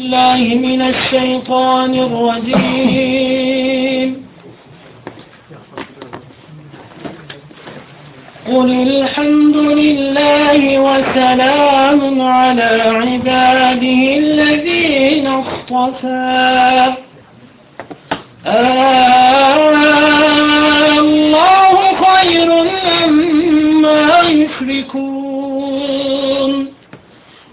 الله من الشيطان الرجيم. قل الحمد لله وسلام على عباده الذين اصطفى. الله خير أما يشركون.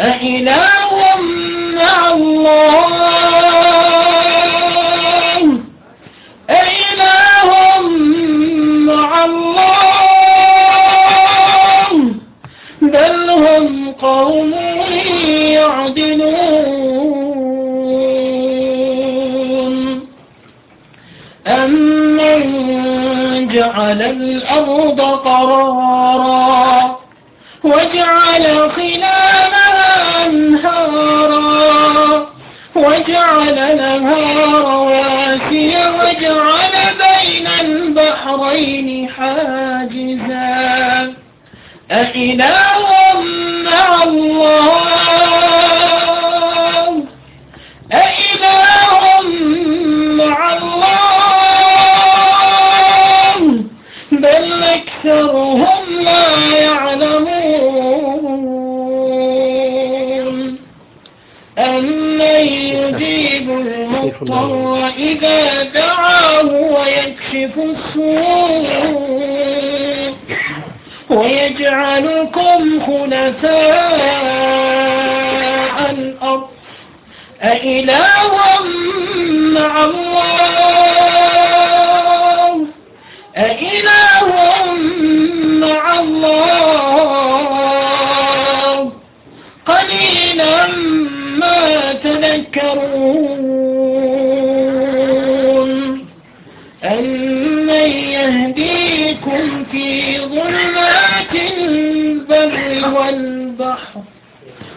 أإله مع الله؟ أإله مع الله؟ بل هم قوم يعدلون. أمن جعل الأرض قرارا وجعل خلالها أنهارا وجعل لها رواسي وجعل بين البحرين حاجزا. أإله مع الله المضطر إذا دعاه ويكشف السوء. ويجعلكم خلفاء الأرض. أإله مع الله. أإله مع الله.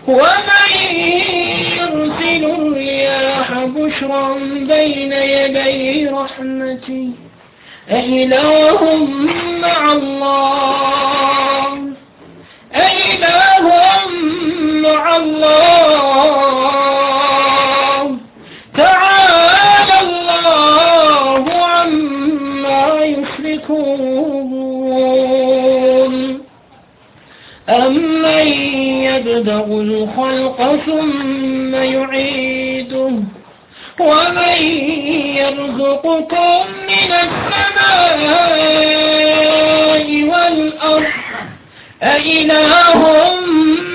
ومن بشرا بين يدي أإله مع الله أإله مع الله يبدأ الخلق ثم يعيده. ومن يرزقكم من السماء والأرض أإله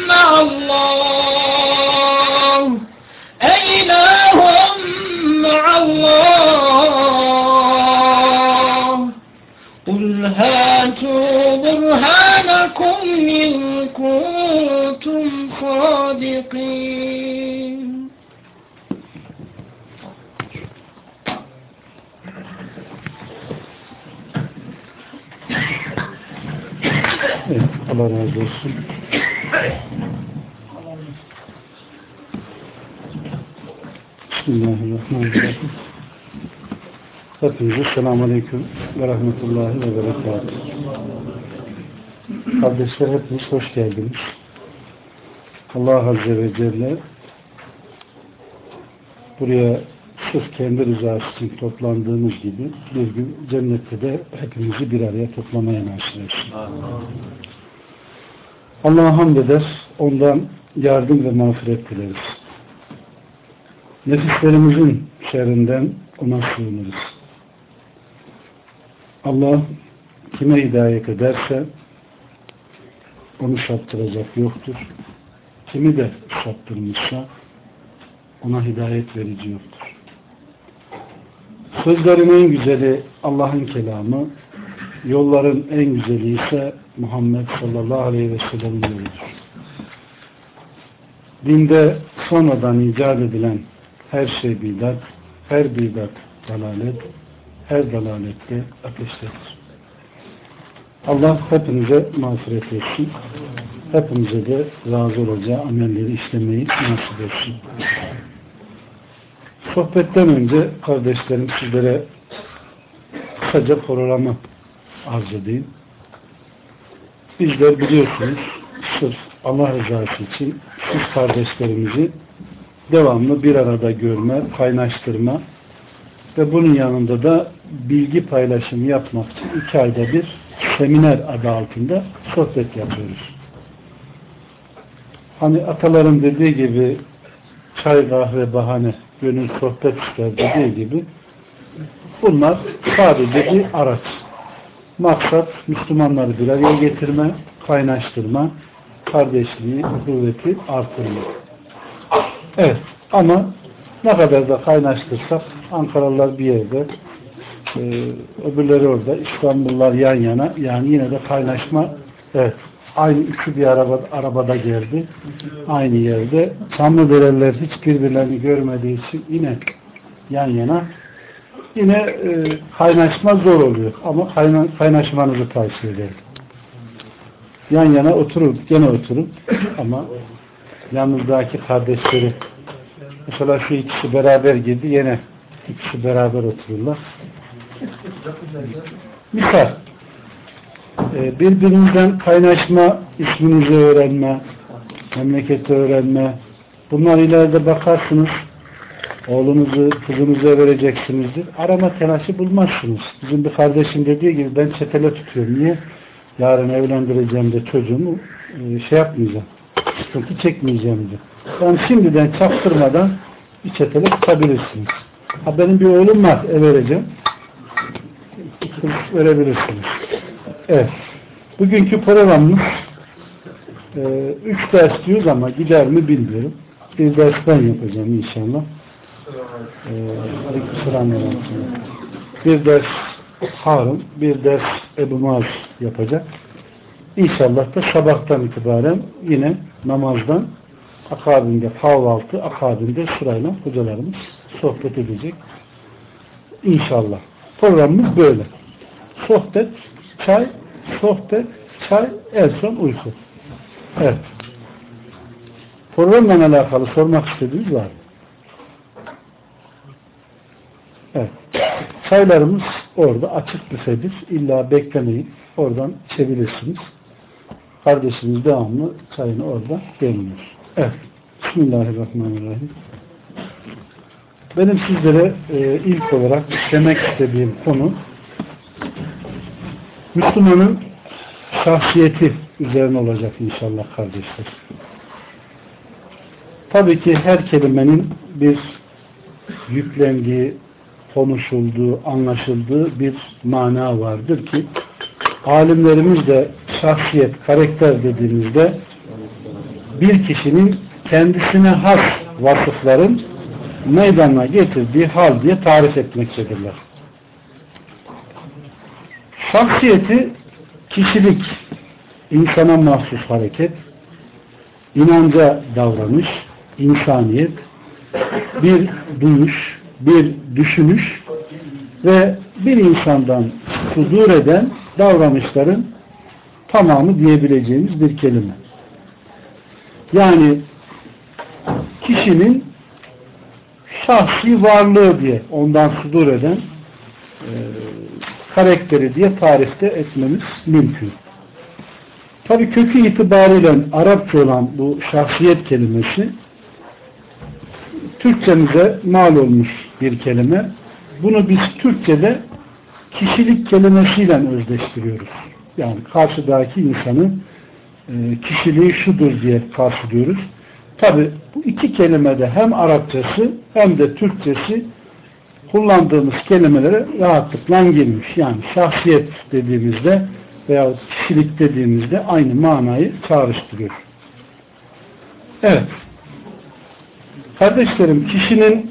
مع الله أإله مع الله قل هاتوا برهانكم إن كنتم صادقين Evet, Allah razı olsun. Bismillahirrahmanirrahim. Hepinize selamun aleyküm ve rahmetullahi ve berekatuhu. Kardeşler hepiniz hoş geldiniz. Allah Azze ve Celle buraya sırf kendi rızası için toplandığımız gibi bir gün cennette de hepimizi bir araya toplamaya nasip etsin. Allah'a hamd eder, ondan yardım ve mağfiret dileriz. Nefislerimizin şerrinden ona sığınırız. Allah kime hidayet ederse onu saptıracak yoktur. Kimi de saptırmışsa ona hidayet verici yoktur. Sözlerin en güzeli Allah'ın kelamı, yolların en güzeli ise Muhammed sallallahu aleyhi ve sellem'in yoludur. Dinde sonradan icat edilen her şey bidat, her bidat dalalet, her dalalette ateştedir. Allah hepinize mağfiret etsin. Hepimize de razı olacağı amelleri işlemeyi nasip etsin. Sohbetten önce kardeşlerim sizlere kısaca programı arz edeyim. Bizler biliyorsunuz sırf Allah rızası için siz kardeşlerimizi devamlı bir arada görme, kaynaştırma ve bunun yanında da bilgi paylaşımı yapmak için iki ayda bir seminer adı altında sohbet yapıyoruz. Hani ataların dediği gibi çay kahve bahane gönül sohbet ister dediği gibi bunlar sadece bir araç. Maksat Müslümanları bir araya getirme, kaynaştırma, kardeşliği, kuvveti artırma. Evet ama ne kadar da kaynaştırsak Ankaralılar bir yerde e, öbürleri orada İstanbullular yan yana yani yine de kaynaşma evet aynı üçü bir araba, arabada geldi. Aynı yerde. Çamlıdereler hiç birbirlerini görmediği için yine yan yana. Yine e, kaynaşma zor oluyor. Ama kayna, kaynaşmanızı tavsiye ederim. Yan yana oturup gene oturup ama yanınızdaki kardeşleri mesela şu ikisi beraber girdi yine ikisi beraber otururlar. Misal e, birbirinizden kaynaşma isminizi öğrenme memleketi öğrenme bunlar ileride bakarsınız oğlunuzu, kızınıza vereceksinizdir. Arama telaşı bulmazsınız. Bizim bir kardeşim dediği gibi ben çetele tutuyorum. Niye? yarın evlendireceğim de çocuğumu e, şey yapmayacağım. Sıkıntı çekmeyeceğim de. Yani şimdiden çaktırmadan bir çetele tutabilirsiniz. Ha benim bir oğlum var ev vereceğim. Verebilirsiniz. Evet. Bugünkü programımız e, üç ders diyoruz ama gider mi bilmiyorum. Bir ders ben yapacağım inşallah. E, Aleykümselam Bir ders Harun, bir ders Ebu Maz yapacak. İnşallah da sabahtan itibaren yine namazdan akabinde kahvaltı, akabinde sırayla hocalarımız sohbet edecek. İnşallah. Programımız böyle. Sohbet, çay, sohbet, çay, en son uyku. Evet. Programla alakalı sormak istediğiniz var mı? Evet. Çaylarımız orada açık büfedir. İlla beklemeyin. Oradan içebilirsiniz. Kardeşimiz devamlı çayını orada demliyor. Evet. Bismillahirrahmanirrahim. Benim sizlere e, ilk olarak demek istediğim konu Müslümanın şahsiyeti üzerine olacak inşallah kardeşler. Tabii ki her kelimenin bir yüklendiği, konuşulduğu, anlaşıldığı bir mana vardır ki alimlerimiz de şahsiyet, karakter dediğimizde bir kişinin kendisine has vasıfların meydana getirdiği hal diye tarif etmektedirler. Şahsiyeti kişilik, insana mahsus hareket, inanca davranış, insaniyet, bir duyuş, bir düşünüş ve bir insandan sudur eden davranışların tamamı diyebileceğimiz bir kelime. Yani kişinin şahsi varlığı diye ondan sudur eden e, karakteri diye tarifte etmemiz mümkün. Tabi kökü itibariyle Arapça olan bu şahsiyet kelimesi Türkçemize mal olmuş bir kelime. Bunu biz Türkçe'de kişilik kelimesiyle özdeştiriyoruz. Yani karşıdaki insanın e, kişiliği şudur diye karşılıyoruz. Tabi bu iki kelimede hem Arapçası hem de Türkçesi kullandığımız kelimelere rahatlıkla girmiş. Yani şahsiyet dediğimizde veya kişilik dediğimizde aynı manayı çağrıştırıyor. Evet. Kardeşlerim kişinin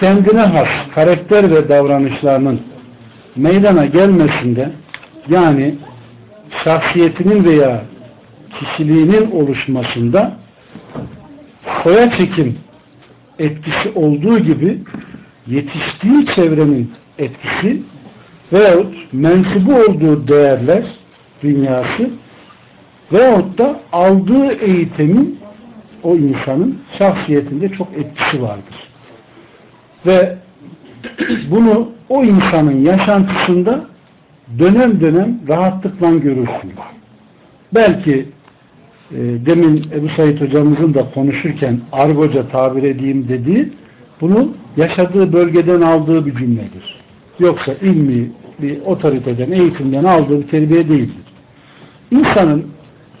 kendine has karakter ve davranışlarının meydana gelmesinde yani şahsiyetinin veya kişiliğinin oluşmasında soya çekim etkisi olduğu gibi yetiştiği çevrenin etkisi veyahut mensubu olduğu değerler dünyası veyahut da aldığı eğitimin o insanın şahsiyetinde çok etkisi vardır. Ve bunu o insanın yaşantısında dönem dönem rahatlıkla görürsün. Belki e, demin Ebu Said hocamızın da konuşurken argoca tabir edeyim dediği bunu yaşadığı bölgeden aldığı bir cümledir. Yoksa ilmi bir otoriteden, eğitimden aldığı bir terbiye değildir. İnsanın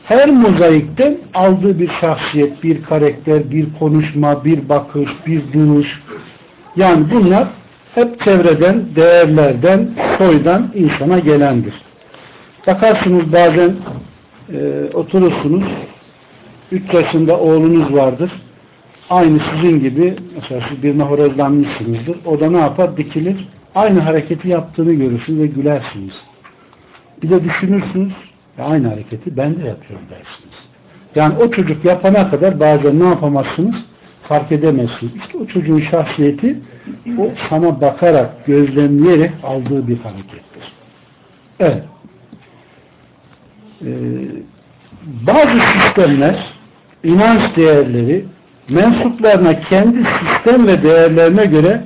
her mozaikten aldığı bir şahsiyet, bir karakter, bir konuşma, bir bakış, bir duruş. Yani bunlar hep çevreden, değerlerden, soydan insana gelendir. Bakarsınız bazen e, oturursunuz, 3 yaşında oğlunuz vardır. Aynı sizin gibi, mesela siz birine horozlanmışsınızdır. O da ne yapar? Dikilir. Aynı hareketi yaptığını görürsünüz ve gülersiniz. Bir de düşünürsünüz, aynı hareketi ben de yapıyorum dersiniz. Yani o çocuk yapana kadar bazen ne yapamazsınız? Fark edemezsiniz. İşte o çocuğun şahsiyeti o sana bakarak, gözlemleyerek aldığı bir harekettir. Evet. Ee, bazı sistemler inanç değerleri mensuplarına kendi sistem ve değerlerine göre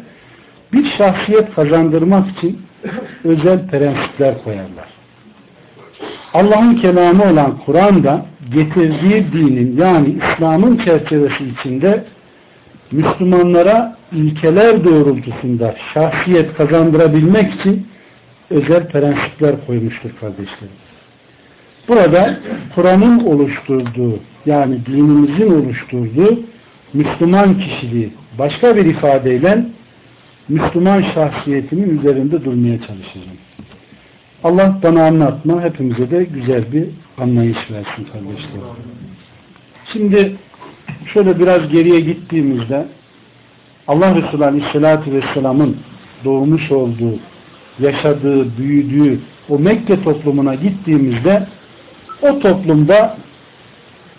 bir şahsiyet kazandırmak için özel prensipler koyarlar. Allah'ın kelamı olan Kur'an'da getirdiği dinin yani İslam'ın çerçevesi içinde Müslümanlara ilkeler doğrultusunda şahsiyet kazandırabilmek için özel prensipler koymuştur kardeşlerim. Burada Kur'an'ın oluşturduğu yani dinimizin oluşturduğu Müslüman kişiliği başka bir ifadeyle Müslüman şahsiyetinin üzerinde durmaya çalışacağım. Allah bana anlatma, hepimize de güzel bir anlayış versin kardeşlerim. Şimdi şöyle biraz geriye gittiğimizde Allah Resulü Aleyhisselatü Vesselam'ın doğmuş olduğu, yaşadığı, büyüdüğü o Mekke toplumuna gittiğimizde o toplumda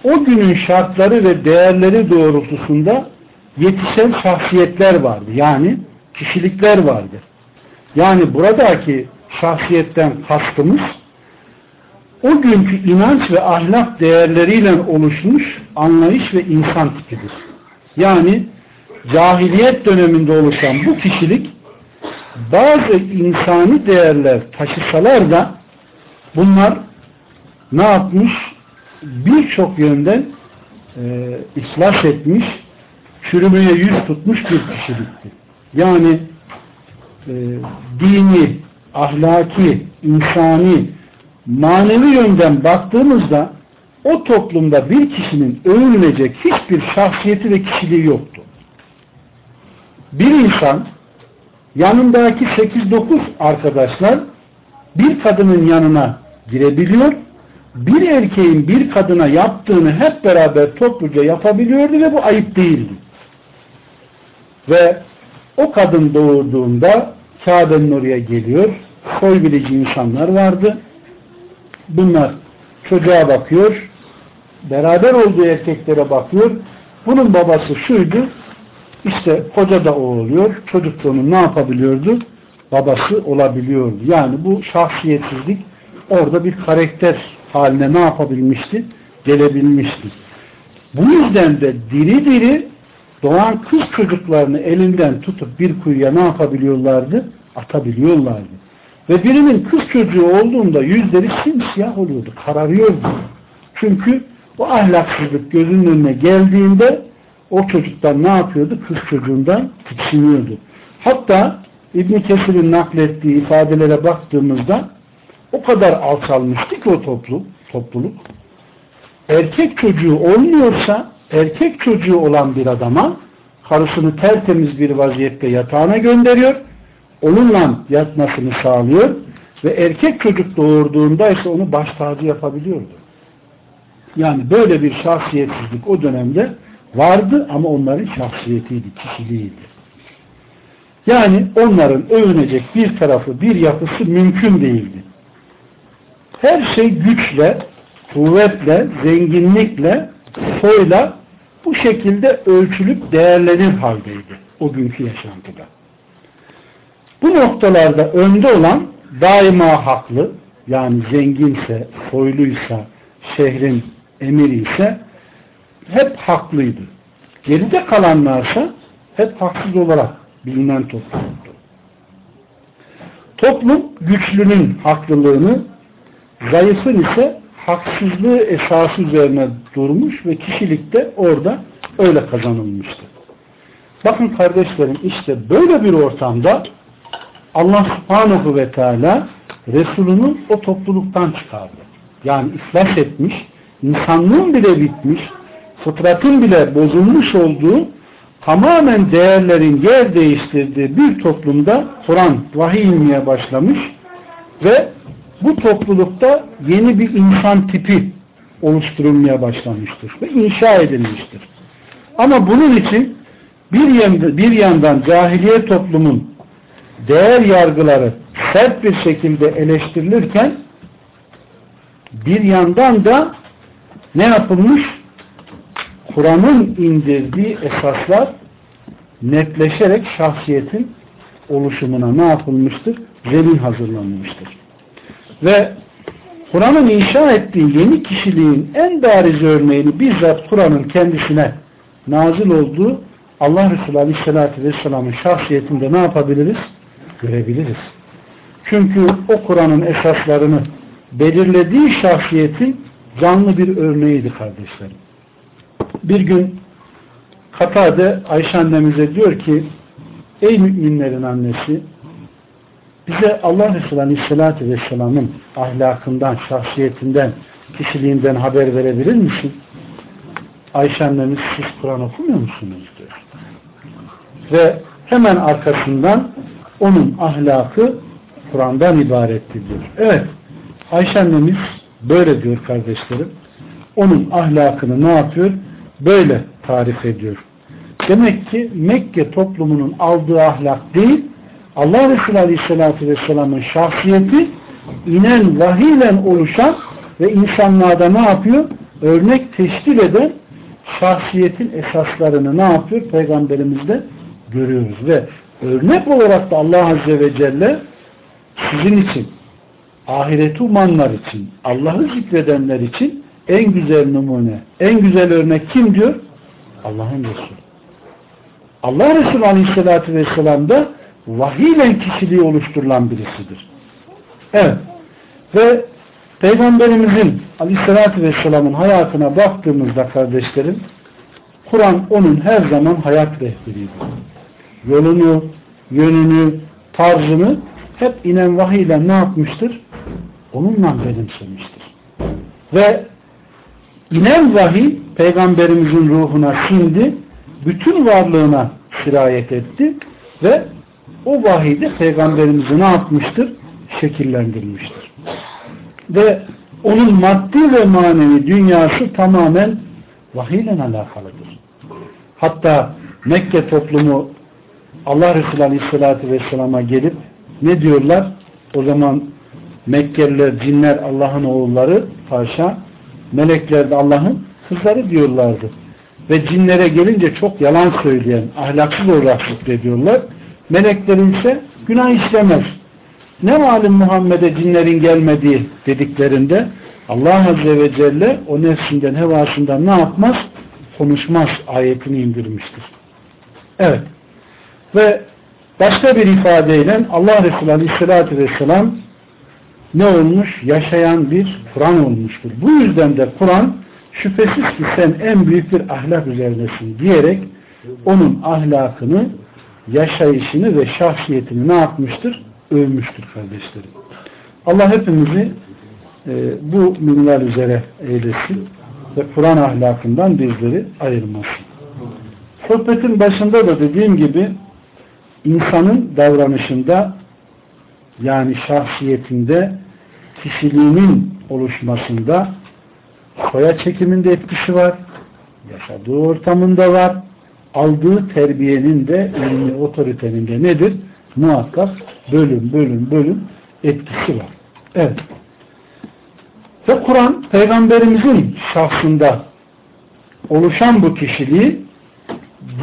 o günün şartları ve değerleri doğrultusunda yetişen şahsiyetler vardı. Yani kişilikler vardı. Yani buradaki şahsiyetten kastımız o günkü inanç ve ahlak değerleriyle oluşmuş anlayış ve insan tipidir. Yani cahiliyet döneminde oluşan bu kişilik bazı insani değerler taşısalar da bunlar ne yapmış? Birçok yönden e, islah etmiş, çürümeye yüz tutmuş bir kişilikti. Yani e, dini, ahlaki, insani, manevi yönden baktığımızda o toplumda bir kişinin övünecek hiçbir şahsiyeti ve kişiliği yoktu. Bir insan yanındaki 8-9 arkadaşlar bir kadının yanına girebiliyor, bir erkeğin bir kadına yaptığını hep beraber topluca yapabiliyordu ve bu ayıp değildi. Ve o kadın doğurduğunda Kabe'nin oraya geliyor, soy bilici insanlar vardı. Bunlar çocuğa bakıyor, beraber olduğu erkeklere bakıyor. Bunun babası şuydu, işte koca da o oluyor, çocuk da onun ne yapabiliyordu? Babası olabiliyordu. Yani bu şahsiyetsizlik orada bir karakter haline ne yapabilmişti? Gelebilmişti. Bu yüzden de diri diri doğan kız çocuklarını elinden tutup bir kuyuya ne yapabiliyorlardı? Atabiliyorlardı. Ve birinin kız çocuğu olduğunda yüzleri simsiyah oluyordu, kararıyordu. Çünkü o ahlaksızlık gözünün önüne geldiğinde o çocuktan ne yapıyordu? Kız çocuğundan tiksiniyordu. Hatta İbn Kesir'in naklettiği ifadelere baktığımızda o kadar alçalmıştı ki o toplum, topluluk. Erkek çocuğu olmuyorsa erkek çocuğu olan bir adama karısını tertemiz bir vaziyette yatağına gönderiyor. Onunla yatmasını sağlıyor ve erkek çocuk doğurduğunda ise onu baş tacı yapabiliyordu. Yani böyle bir şahsiyetsizlik o dönemde vardı ama onların şahsiyetiydi, kişiliğiydi. Yani onların övünecek bir tarafı, bir yapısı mümkün değildi. Her şey güçle, kuvvetle, zenginlikle, soyla bu şekilde ölçülüp değerlenir haldeydi o günkü yaşantıda. Bu noktalarda önde olan daima haklı, yani zenginse, soyluysa, şehrin emiri ise hep haklıydı. Geride kalanlarsa hep haksız olarak bilinen toplumdu. Toplum güçlünün haklılığını, zayıfın ise haksızlığı esası üzerine durmuş ve kişilik de orada öyle kazanılmıştı. Bakın kardeşlerim işte böyle bir ortamda Allah subhanahu ve teala Resulünü o topluluktan çıkardı. Yani iflas etmiş, insanlığın bile bitmiş, fıtratın bile bozulmuş olduğu tamamen değerlerin yer değiştirdiği bir toplumda Kur'an vahiy inmeye başlamış ve bu toplulukta yeni bir insan tipi oluşturulmaya başlamıştır ve inşa edilmiştir. Ama bunun için bir, yanda, bir yandan cahiliye toplumun değer yargıları sert bir şekilde eleştirilirken bir yandan da ne yapılmış? Kur'an'ın indirdiği esaslar netleşerek şahsiyetin oluşumuna ne yapılmıştır? Zemin hazırlanmıştır. Ve Kur'an'ın inşa ettiği yeni kişiliğin en bariz örneğini bizzat Kur'an'ın kendisine nazil olduğu Allah Resulü Aleyhisselatü Vesselam'ın şahsiyetinde ne yapabiliriz? Görebiliriz. Çünkü o Kur'an'ın esaslarını belirlediği şahsiyetin canlı bir örneğiydi kardeşlerim. Bir gün Katade Ayşe annemize diyor ki Ey müminlerin annesi bize Allah Resulü Aleyhisselatü Vesselam'ın ahlakından, şahsiyetinden, kişiliğinden haber verebilir misin? Ayşe annemiz siz Kur'an okumuyor musunuz? diyor. Ve hemen arkasından onun ahlakı Kur'an'dan ibarettir diyor. Evet, Ayşe annemiz böyle diyor kardeşlerim. Onun ahlakını ne yapıyor? Böyle tarif ediyor. Demek ki Mekke toplumunun aldığı ahlak değil, Allah Resulü Aleyhisselatü Vesselam'ın şahsiyeti inen vahiyle oluşan ve insanlarda ne yapıyor? Örnek teşkil eden şahsiyetin esaslarını ne yapıyor? Peygamberimizde görüyoruz ve örnek olarak da Allah Azze ve Celle sizin için ahireti umanlar için Allah'ı zikredenler için en güzel numune, en güzel örnek kim diyor? Allah'ın Resulü. Allah Resulü Aleyhisselatü Vesselam da vahiyle kişiliği oluşturulan birisidir. Evet. Ve Peygamberimizin Aleyhisselatü Vesselam'ın hayatına baktığımızda kardeşlerim Kur'an onun her zaman hayat rehberiydi. Yolunu, yönünü, tarzını hep inen vahiyle ne yapmıştır? Onunla benimsemiştir. Ve inen vahiy Peygamberimizin ruhuna sindi, bütün varlığına sirayet etti ve o vahiyde Peygamberimizi ne yapmıştır? Şekillendirmiştir. Ve onun maddi ve manevi dünyası tamamen vahiyle alakalıdır. Hatta Mekke toplumu Allah Resulü Aleyhisselatü Vesselam'a gelip ne diyorlar? O zaman Mekkeliler, cinler Allah'ın oğulları, haşa, melekler de Allah'ın kızları diyorlardı. Ve cinlere gelince çok yalan söyleyen, ahlaksız olarak zikrediyorlar. Meleklerin ise günah işlemez. Ne malum Muhammed'e cinlerin gelmediği dediklerinde Allah Azze ve Celle o nefsinden, hevasından ne yapmaz? Konuşmaz ayetini indirmiştir. Evet. Ve başka bir ifadeyle Allah Resulü Aleyhisselatü Vesselam ne olmuş? Yaşayan bir Kur'an olmuştur. Bu yüzden de Kur'an şüphesiz ki sen en büyük bir ahlak üzerinesin diyerek onun ahlakını, yaşayışını ve şahsiyetini ne yapmıştır? Övmüştür kardeşlerim. Allah hepimizi e, bu minler üzere eylesin ve Kur'an ahlakından bizleri ayırmasın. Sohbetin başında da dediğim gibi insanın davranışında yani şahsiyetinde kişiliğinin oluşmasında soya çekiminde etkisi var, yaşadığı ortamında var, aldığı terbiyenin de ilmi otoritenin de nedir? Muhakkak bölüm bölüm bölüm etkisi var. Evet. Ve Kur'an peygamberimizin şahsında oluşan bu kişiliği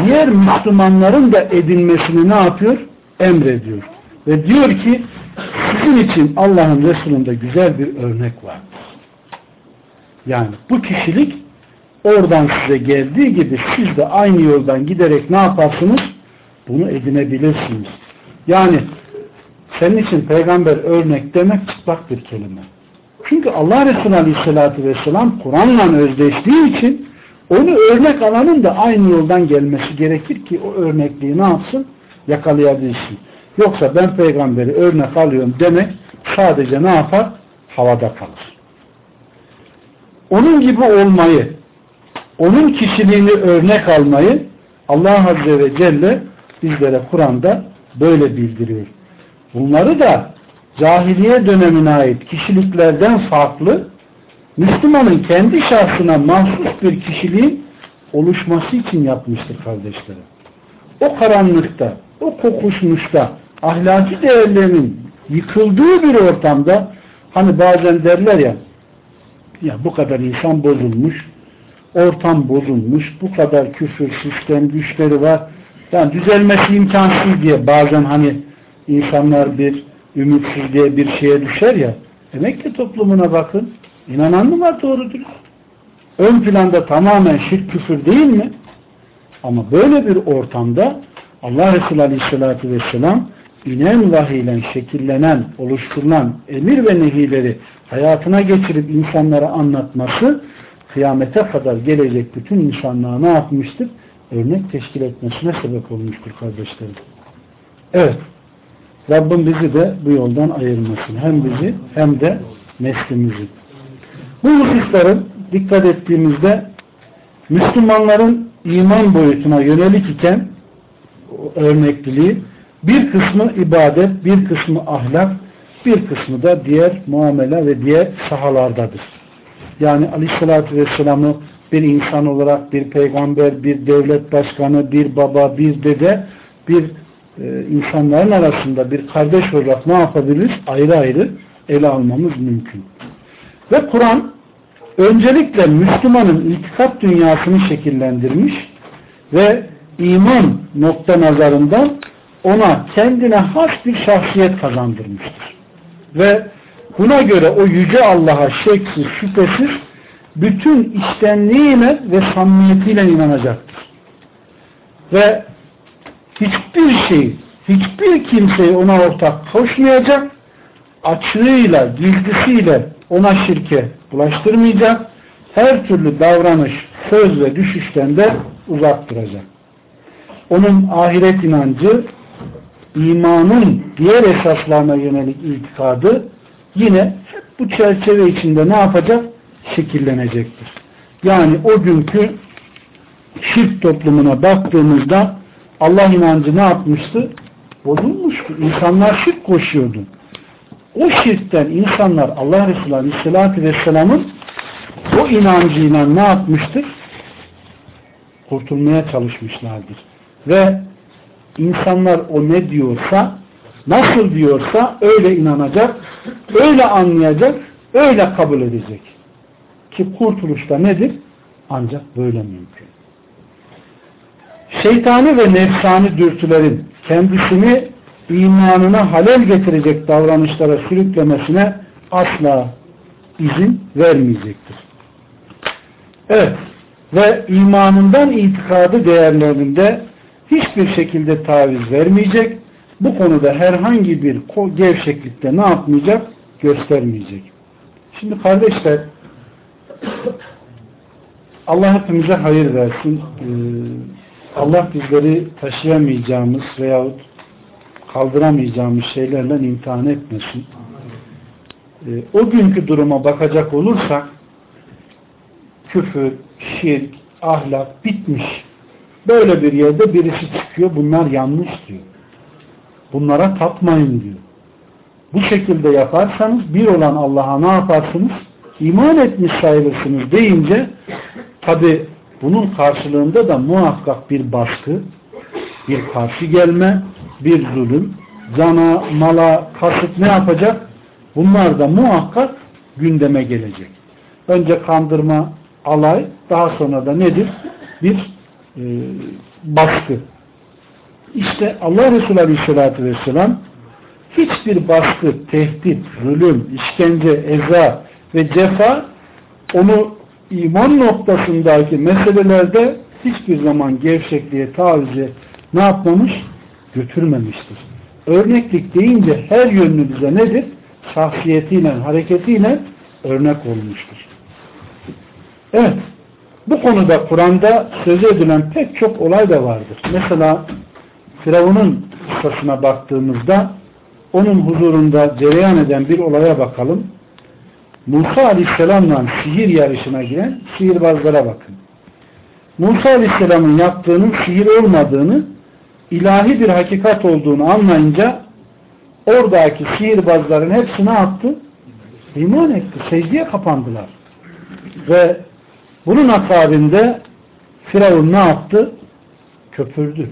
diğer Müslümanların da edinmesini ne yapıyor? Emrediyor. Ve diyor ki sizin için Allah'ın Resulü'nde güzel bir örnek var. Yani bu kişilik oradan size geldiği gibi siz de aynı yoldan giderek ne yaparsınız? Bunu edinebilirsiniz. Yani senin için peygamber örnek demek çıplak bir kelime. Çünkü Allah Resulü Aleyhisselatü Vesselam Kur'an'la özdeştiği için onu örnek alanın da aynı yoldan gelmesi gerekir ki o örnekliği ne yapsın? Yakalayabilsin. Yoksa ben peygamberi örnek alıyorum demek sadece ne yapar? Havada kalır. Onun gibi olmayı, onun kişiliğini örnek almayı Allah Azze ve Celle bizlere Kur'an'da böyle bildiriyor. Bunları da cahiliye dönemine ait kişiliklerden farklı Müslümanın kendi şahsına mahsus bir kişiliğin oluşması için yapmıştır kardeşlerim. O karanlıkta, o kokuşmuşta ahlaki değerlerinin yıkıldığı bir ortamda hani bazen derler ya ya bu kadar insan bozulmuş ortam bozulmuş bu kadar küfür sistem güçleri var. Yani düzelmesi imkansız diye bazen hani insanlar bir ümitsiz diye bir şeye düşer ya demek ki toplumuna bakın inanan mı var doğrudur ön planda tamamen şirk küfür değil mi? Ama böyle bir ortamda Allah Resulü Aleyhisselatü Vesselam inen vahiyle şekillenen, oluşturulan emir ve nehileri hayatına geçirip insanlara anlatması kıyamete kadar gelecek bütün insanlığa ne yapmıştır? Örnek teşkil etmesine sebep olmuştur kardeşlerim. Evet. Rabbim bizi de bu yoldan ayırmasın. Hem bizi hem de neslimizi. Bu hususların dikkat ettiğimizde Müslümanların iman boyutuna yönelik iken örnekliliği bir kısmı ibadet, bir kısmı ahlak, bir kısmı da diğer muamele ve diğer sahalardadır. Yani Aleyhisselatü Vesselam'ı bir insan olarak, bir peygamber, bir devlet başkanı, bir baba, bir dede, bir e, insanların arasında bir kardeş olarak ne yapabiliriz? Ayrı ayrı ele almamız mümkün. Ve Kur'an öncelikle Müslümanın itikat dünyasını şekillendirmiş ve iman nokta nazarından ona kendine has bir şahsiyet kazandırmıştır. Ve buna göre o yüce Allah'a şeksiz, şüphesiz bütün içtenliğiyle ve samimiyetiyle inanacaktır. Ve hiçbir şey, hiçbir kimseyi ona ortak koşmayacak, açığıyla, gizlisiyle ona şirke bulaştırmayacak, her türlü davranış, söz ve düşüşten de uzak duracak. Onun ahiret inancı imanın diğer esaslarına yönelik itikadı yine hep bu çerçeve içinde ne yapacak? Şekillenecektir. Yani o günkü şirk toplumuna baktığımızda Allah inancı ne yapmıştı? Bozulmuştu. İnsanlar şirk koşuyordu. O şirkten insanlar Allah Resulü Aleyhisselatü Vesselam'ın o inancıyla ne yapmıştır? Kurtulmaya çalışmışlardır. Ve insanlar o ne diyorsa nasıl diyorsa öyle inanacak, öyle anlayacak, öyle kabul edecek. Ki kurtuluşta nedir? Ancak böyle mümkün. Şeytani ve nefsani dürtülerin kendisini imanına halel getirecek davranışlara sürüklemesine asla izin vermeyecektir. Evet. Ve imanından itikadı değerlerinde hiçbir şekilde taviz vermeyecek. Bu konuda herhangi bir gevşeklikte ne yapmayacak? Göstermeyecek. Şimdi kardeşler Allah hepimize hayır versin. Ee, Allah bizleri taşıyamayacağımız veyahut kaldıramayacağımız şeylerle imtihan etmesin. Ee, o günkü duruma bakacak olursak küfür, şirk, ahlak bitmiş. Böyle bir yerde birisi çıkıyor bunlar yanlış diyor. Bunlara tapmayın diyor. Bu şekilde yaparsanız bir olan Allah'a ne yaparsınız? İman etmiş sayılırsınız deyince tabi bunun karşılığında da muhakkak bir baskı, bir karşı gelme, bir zulüm, cana, mala, kasıt ne yapacak? Bunlar da muhakkak gündeme gelecek. Önce kandırma, alay, daha sonra da nedir? Bir e, baskı. İşte Allah Resulü Aleyhisselatü Vesselam hiçbir baskı, tehdit, zulüm, işkence, eza ve cefa onu iman noktasındaki meselelerde hiçbir zaman gevşekliğe, tavize ne yapmamış? Götürmemiştir. Örneklik deyince her yönlü bize nedir? Şahsiyetiyle, hareketiyle örnek olmuştur. Evet. Bu konuda Kur'an'da söz edilen pek çok olay da vardır. Mesela Firavun'un kıssasına baktığımızda onun huzurunda cereyan eden bir olaya bakalım. Musa Aleyhisselam'la sihir yarışına giren sihirbazlara bakın. Musa Aleyhisselam'ın yaptığının sihir olmadığını, ilahi bir hakikat olduğunu anlayınca oradaki sihirbazların hepsi ne yaptı? İman etti. Secdeye kapandılar. Ve bunun akabinde Firavun ne yaptı? Köpürdü.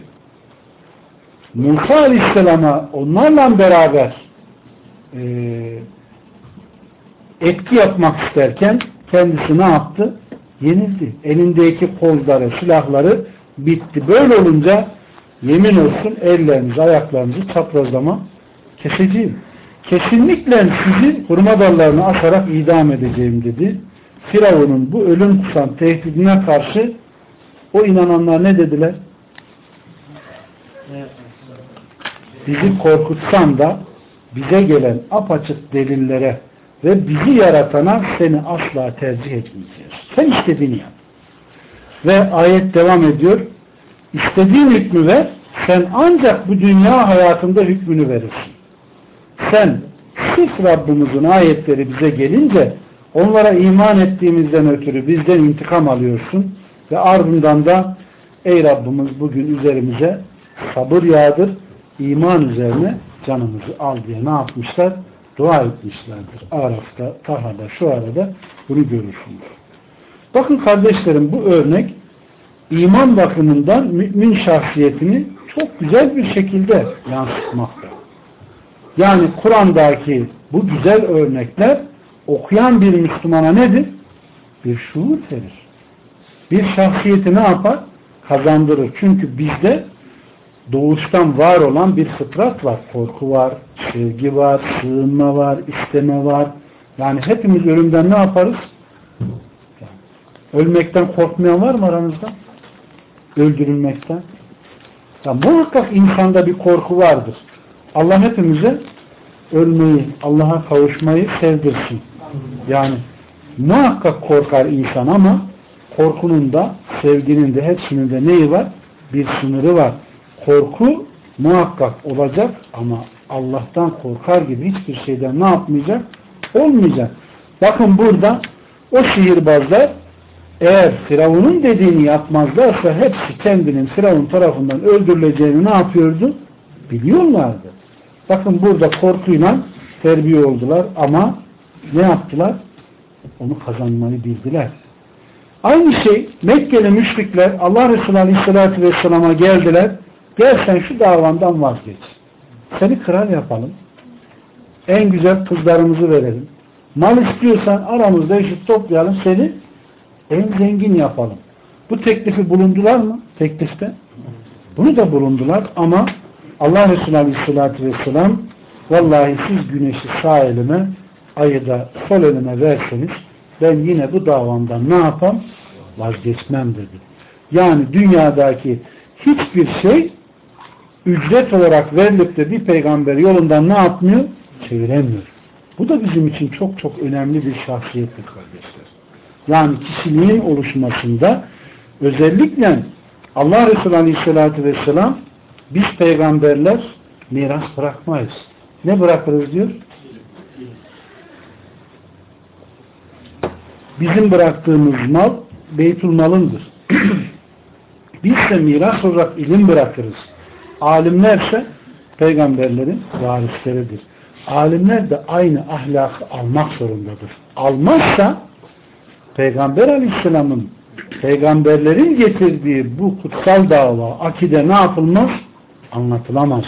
Musa Aleyhisselam'a onlarla beraber e, etki yapmak isterken kendisi ne yaptı? Yenildi. Elindeki kozları, silahları bitti. Böyle olunca yemin olsun ellerinizi, ayaklarınızı çaprazlama keseceğim. Kesinlikle sizi hurma dallarını asarak idam edeceğim dedi. Firavun'un bu ölüm kusan tehdidine karşı o inananlar ne dediler? Bizi korkutsan da bize gelen apaçık delillere ve bizi yaratana seni asla tercih etmeyeceğiz. Sen istediğini yap. Ve ayet devam ediyor. İstediğin hükmü ver, sen ancak bu dünya hayatında hükmünü verirsin. Sen sırf Rabbimizin ayetleri bize gelince onlara iman ettiğimizden ötürü bizden intikam alıyorsun ve ardından da ey Rabbimiz bugün üzerimize sabır yağdır, iman üzerine canımızı al diye ne yapmışlar? Dua etmişlerdir. Araf'ta, Taha'da, şu arada bunu görürsünüz. Bakın kardeşlerim bu örnek iman bakımından mümin şahsiyetini çok güzel bir şekilde yansıtmakta. Yani Kur'an'daki bu güzel örnekler okuyan bir Müslümana nedir? Bir şuur verir. Bir şahsiyeti ne yapar? Kazandırır. Çünkü bizde doğuştan var olan bir fıtrat var. Korku var, sevgi var, sığınma var, isteme var. Yani hepimiz ölümden ne yaparız? Ölmekten korkmayan var mı aranızda? Öldürülmekten. Ya muhakkak insanda bir korku vardır. Allah hepimize ölmeyi, Allah'a kavuşmayı sevdirsin. Yani muhakkak korkar insan ama korkunun da sevginin de hepsinin de neyi var? Bir sınırı var. Korku muhakkak olacak ama Allah'tan korkar gibi hiçbir şeyden ne yapmayacak? Olmayacak. Bakın burada o sihirbazlar eğer Firavun'un dediğini yapmazlarsa hepsi kendinin Firavun tarafından öldürüleceğini ne yapıyordu? Biliyorlardı. Bakın burada korkuyla terbiye oldular ama ne yaptılar? Onu kazanmayı bildiler. Aynı şey Mekkeli müşrikler Allah Resulü Aleyhisselatü Vesselam'a geldiler. Gel sen şu davandan vazgeç. Seni kral yapalım. En güzel kızlarımızı verelim. Mal istiyorsan aramızda eşit toplayalım seni en zengin yapalım. Bu teklifi bulundular mı? Teklifte. Bunu da bulundular ama Allah Resulü Aleyhisselatü Vesselam vallahi siz güneşi sağ elime ayı da sol elime verseniz ben yine bu davamdan ne yapam? Vazgeçmem dedi. Yani dünyadaki hiçbir şey ücret olarak verilip de bir peygamber yolundan ne yapmıyor? Çeviremiyor. Bu da bizim için çok çok önemli bir şahsiyettir kardeşler. Yani kişiliğin oluşmasında özellikle Allah Resulü Aleyhisselatü Vesselam biz peygamberler miras bırakmayız. Ne bırakırız diyor? Bizim bıraktığımız mal beytul malındır. biz de miras olarak ilim bırakırız. Alimlerse peygamberlerin varisleridir. Alimler de aynı ahlakı almak zorundadır. Almazsa Peygamber Aleyhisselam'ın peygamberlerin getirdiği bu kutsal dava akide ne yapılmaz? Anlatılamaz.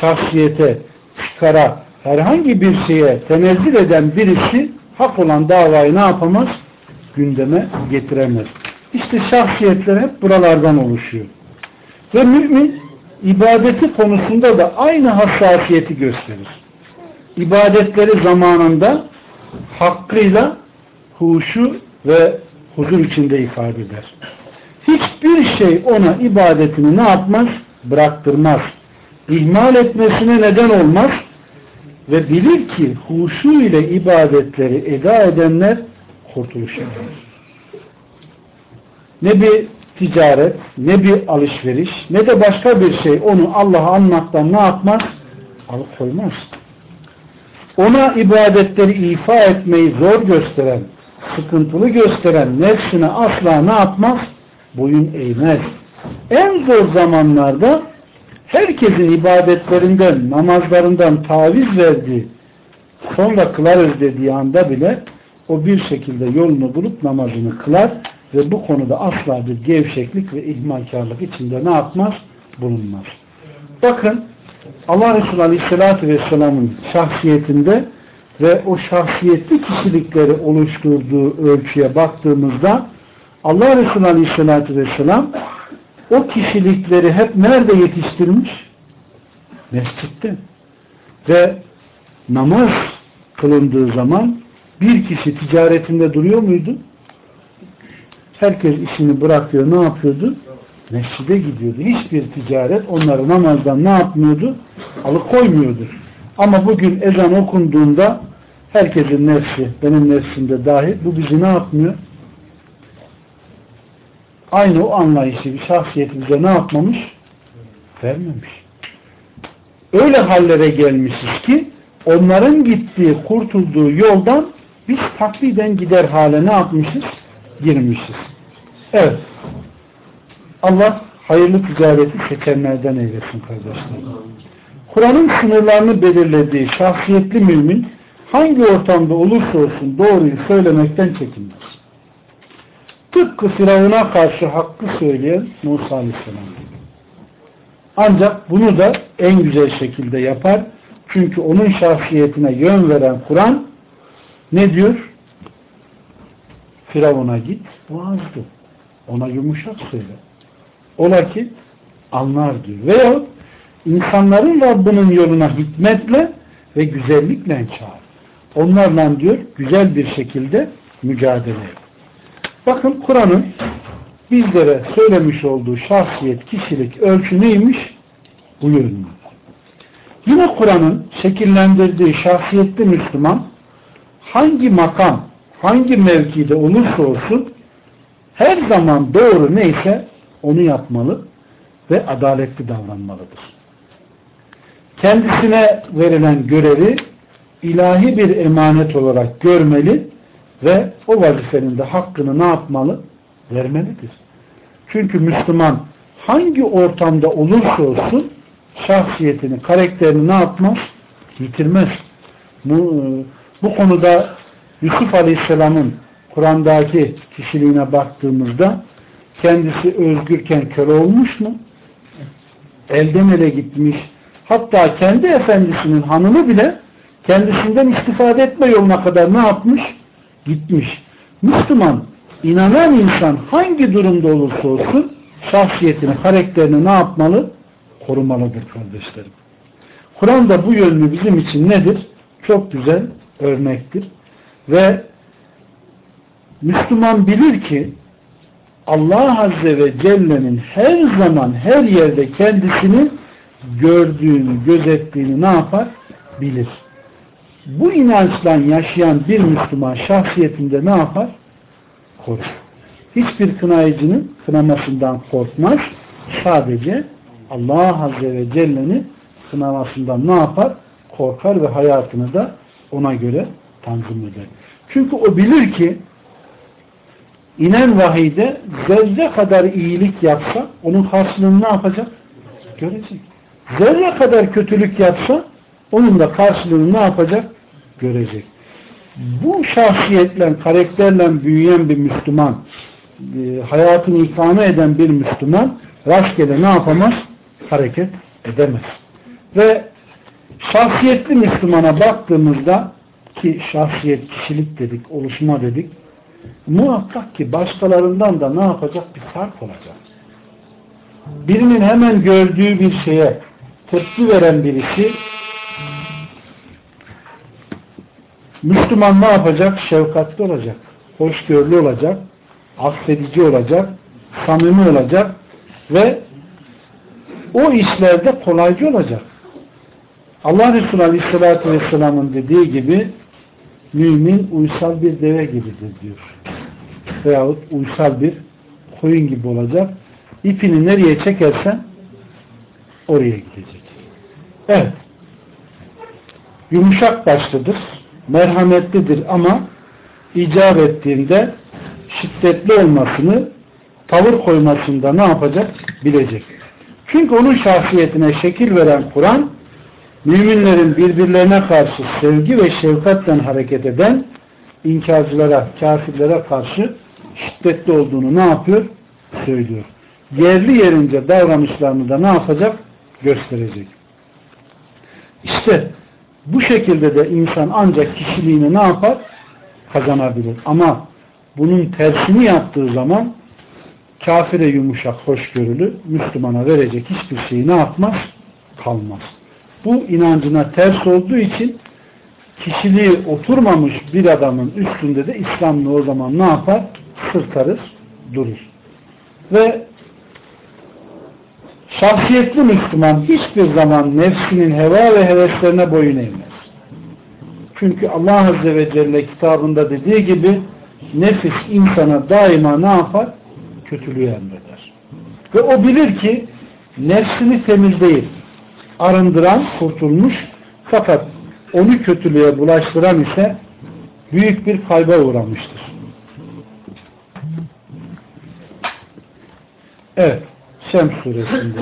Şahsiyete, çıkara, herhangi bir şeye tenezzül eden birisi hak olan davayı ne yapamaz? gündeme getiremez. İşte şahsiyetler hep buralardan oluşuyor. Ve mümin ibadeti konusunda da aynı hassasiyeti gösterir. İbadetleri zamanında hakkıyla huşu ve huzur içinde ifade eder. Hiçbir şey ona ibadetini ne yapmaz? Bıraktırmaz. İhmal etmesine neden olmaz ve bilir ki huşu ile ibadetleri eda edenler kurtuluş eder. Ne bir ticaret, ne bir alışveriş, ne de başka bir şey onu Allah'a anmaktan ne yapmaz? Alıkoymaz. Ona ibadetleri ifa etmeyi zor gösteren, sıkıntılı gösteren nefsine asla ne yapmaz? Boyun eğmez. En zor zamanlarda herkesin ibadetlerinden, namazlarından taviz verdiği, sonra kılarız dediği anda bile o bir şekilde yolunu bulup namazını kılar ve bu konuda asla bir gevşeklik ve ihmalkarlık içinde ne yapmaz? Bulunmaz. Bakın Allah Resulü Aleyhisselatü Vesselam'ın şahsiyetinde ve o şahsiyetli kişilikleri oluşturduğu ölçüye baktığımızda Allah Resulü Aleyhisselatü Vesselam o kişilikleri hep nerede yetiştirmiş? Mescitte. Ve namaz kılındığı zaman bir kişi ticaretinde duruyor muydu? Herkes işini bırakıyor. Ne yapıyordu? Mescide gidiyordu. Hiçbir ticaret onları namazdan ne yapmıyordu? Alıkoymuyordu. Ama bugün ezan okunduğunda herkesin nefsi, benim nefsimde dahil bu bizi ne yapmıyor? Aynı o anlayışı, bir şahsiyeti bize ne yapmamış? Vermemiş. Öyle hallere gelmişiz ki onların gittiği, kurtulduğu yoldan biz takliden gider hale ne yapmışız? Girmişiz. Evet. Allah hayırlı ticareti seçenlerden eylesin kardeşlerim. Kur'an'ın sınırlarını belirlediği şahsiyetli mümin hangi ortamda olursa olsun doğruyu söylemekten çekinmez. Tıpkı Firavun'a karşı hakkı söyleyen Musa Aleyhisselam Ancak bunu da en güzel şekilde yapar. Çünkü onun şahsiyetine yön veren Kur'an ne diyor? Firavun'a git, vaazdı. Ona yumuşak söyle. Ola ki anlar diyor. Veyahut insanların Rabbinin yoluna hikmetle ve güzellikle çağır. Onlarla diyor güzel bir şekilde mücadele et. Bakın Kur'an'ın bizlere söylemiş olduğu şahsiyet, kişilik, ölçü neymiş? Bu yönlü. Yine Kur'an'ın şekillendirdiği şahsiyetli Müslüman hangi makam, hangi mevkide olursa olsun her zaman doğru neyse onu yapmalı ve adaletli davranmalıdır. Kendisine verilen görevi ilahi bir emanet olarak görmeli ve o vazifenin de hakkını ne yapmalı? Vermelidir. Çünkü Müslüman hangi ortamda olursa olsun şahsiyetini, karakterini ne yapmaz? Yitirmez. Bu, bu konuda Yusuf Aleyhisselam'ın Kur'an'daki kişiliğine baktığımızda kendisi özgürken köle olmuş mu? Elden ele gitmiş. Hatta kendi efendisinin hanımı bile kendisinden istifade etme yoluna kadar ne yapmış? Gitmiş. Müslüman, inanan insan hangi durumda olursa olsun şahsiyetini, karakterini ne yapmalı? Korumalıdır kardeşlerim. Kur'an'da bu yönlü bizim için nedir? Çok güzel örnektir. Ve Müslüman bilir ki Allah Azze ve Celle'nin her zaman her yerde kendisini gördüğünü, gözettiğini ne yapar? Bilir. Bu inançtan yaşayan bir Müslüman şahsiyetinde ne yapar? Korur. Hiçbir kınayıcının kınamasından korkmaz. Sadece Allah Azze ve Celle'nin sınamasından ne yapar? Korkar ve hayatını da ona göre tanzim eder. Çünkü o bilir ki inen vahiyde zerre kadar iyilik yapsa onun karşılığını ne yapacak? Görecek. Zerre kadar kötülük yapsa onun da karşılığını ne yapacak? Görecek. Bu şahsiyetle, karakterle büyüyen bir Müslüman, e, hayatını ikame eden bir Müslüman rastgele ne yapamaz? Hareket edemez. Ve şahsiyetli Müslümana baktığımızda ki şahsiyet, kişilik dedik, oluşma dedik. Muhakkak ki başkalarından da ne yapacak? Bir fark olacak. Birinin hemen gördüğü bir şeye tepki veren birisi Müslüman ne yapacak? Şefkatli olacak, hoşgörülü olacak, affedici olacak, samimi olacak ve o işlerde kolaycı olacak. Allah Resulü Aleyhisselatü Vesselam'ın dediği gibi mümin uysal bir deve gibidir diyor. Veyahut uysal bir koyun gibi olacak. İpini nereye çekersen oraya gidecek. Evet. Yumuşak başlıdır. Merhametlidir ama icap ettiğinde şiddetli olmasını tavır koymasında ne yapacak? Bilecek. Çünkü onun şahsiyetine şekil veren Kur'an müminlerin birbirlerine karşı sevgi ve şefkatle hareket eden inkarcılara, kafirlere karşı şiddetli olduğunu ne yapıyor? Söylüyor. Yerli yerince davranışlarını da ne yapacak? Gösterecek. İşte bu şekilde de insan ancak kişiliğini ne yapar? Kazanabilir. Ama bunun tersini yaptığı zaman kafire yumuşak, hoşgörülü, Müslümana verecek hiçbir şeyi ne yapmaz? Kalmaz. Bu inancına ters olduğu için kişiliği oturmamış bir adamın üstünde de İslam'la o zaman ne yapar? Sırtarız, durur. Ve şahsiyetli Müslüman hiçbir zaman nefsinin heva ve heveslerine boyun eğmez. Çünkü Allah Azze ve Celle kitabında dediği gibi nefis insana daima ne yapar? Kötülüğü emreder. Ve o bilir ki nefsini temizleyip arındıran kurtulmuş fakat onu kötülüğe bulaştıran ise büyük bir kayba uğramıştır. Evet. Şems suresinde.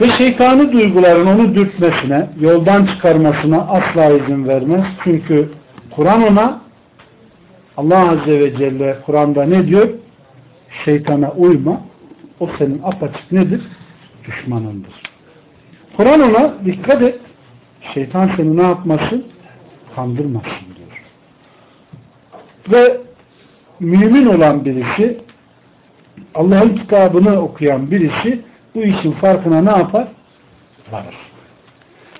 Ve şeytani duyguların onu dürtmesine, yoldan çıkarmasına asla izin vermez. Çünkü Kur'an ona Allah Azze ve Celle Kur'an'da ne diyor? Şeytana uyma. O senin apaçık nedir? Düşmanındır. Kur'an ona dikkat et. Şeytan seni ne yapmasın? Kandırmasın diyor. Ve mümin olan birisi Allah'ın kitabını okuyan birisi bu işin farkına ne yapar? Varır.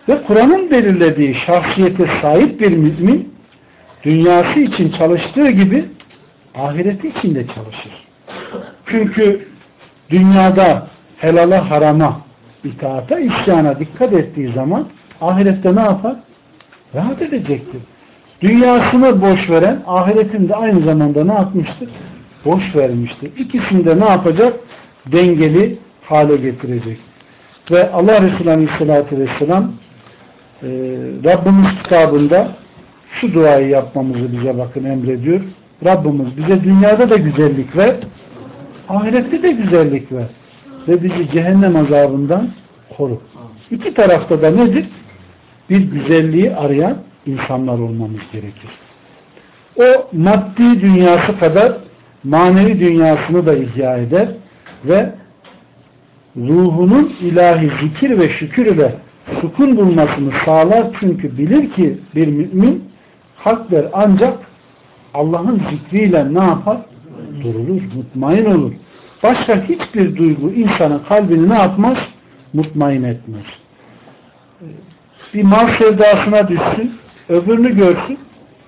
Ve Kur'an'ın belirlediği şahsiyete sahip bir mümin dünyası için çalıştığı gibi ahireti için de çalışır. Çünkü dünyada helala harama itaata, isyana dikkat ettiği zaman ahirette ne yapar? Rahat edecektir. Dünyasını boş veren ahiretinde aynı zamanda ne yapmıştır? Boş vermiştir. İkisini de ne yapacak? Dengeli hale getirecek. Ve Allah Resulü Aleyhisselatü Vesselam e, Rabbimiz kitabında şu duayı yapmamızı bize bakın emrediyor. Rabbimiz bize dünyada da güzellik ver, ahirette de güzellik ver ve bizi cehennem azabından koru. İki tarafta da nedir? Bir güzelliği arayan insanlar olmamız gerekir. O maddi dünyası kadar manevi dünyasını da ihya eder ve ruhunun ilahi zikir ve şükür ile sukun bulmasını sağlar çünkü bilir ki bir mümin hakler ancak Allah'ın zikriyle ne yapar? Durulur, mutmain olur. Başka hiçbir duygu insanın kalbini ne yapmaz? Mutmain etmez. Bir mal sevdasına düşsün, öbürünü görsün,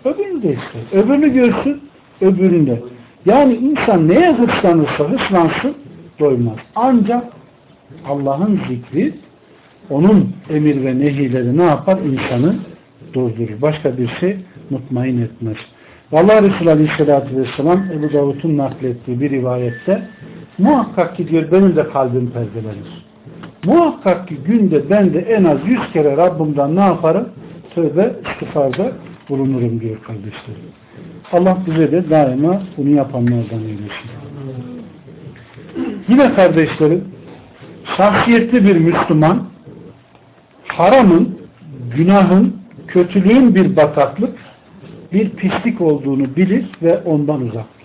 öbürünü de ister. Öbürünü görsün, öbürünü de. Yani insan neye hırslanırsa hırslansın doymaz. Ancak Allah'ın zikri onun emir ve nehileri ne yapar? İnsanı durdurur. Başka bir şey mutmain etmez. Allah Resulü Aleyhisselatü Vesselam Ebu Davud'un naklettiği bir rivayette muhakkak ki diyor benim de kalbim perdelenir. Muhakkak ki günde ben de en az yüz kere Rabbimden ne yaparım? Tövbe istiğfarda bulunurum diyor kardeşlerim. Allah bize de daima bunu yapanlardan eylesin. Yine kardeşlerim şahsiyetli bir Müslüman haramın, günahın, kötülüğün bir bataklık, bir pislik olduğunu bilir ve ondan uzak.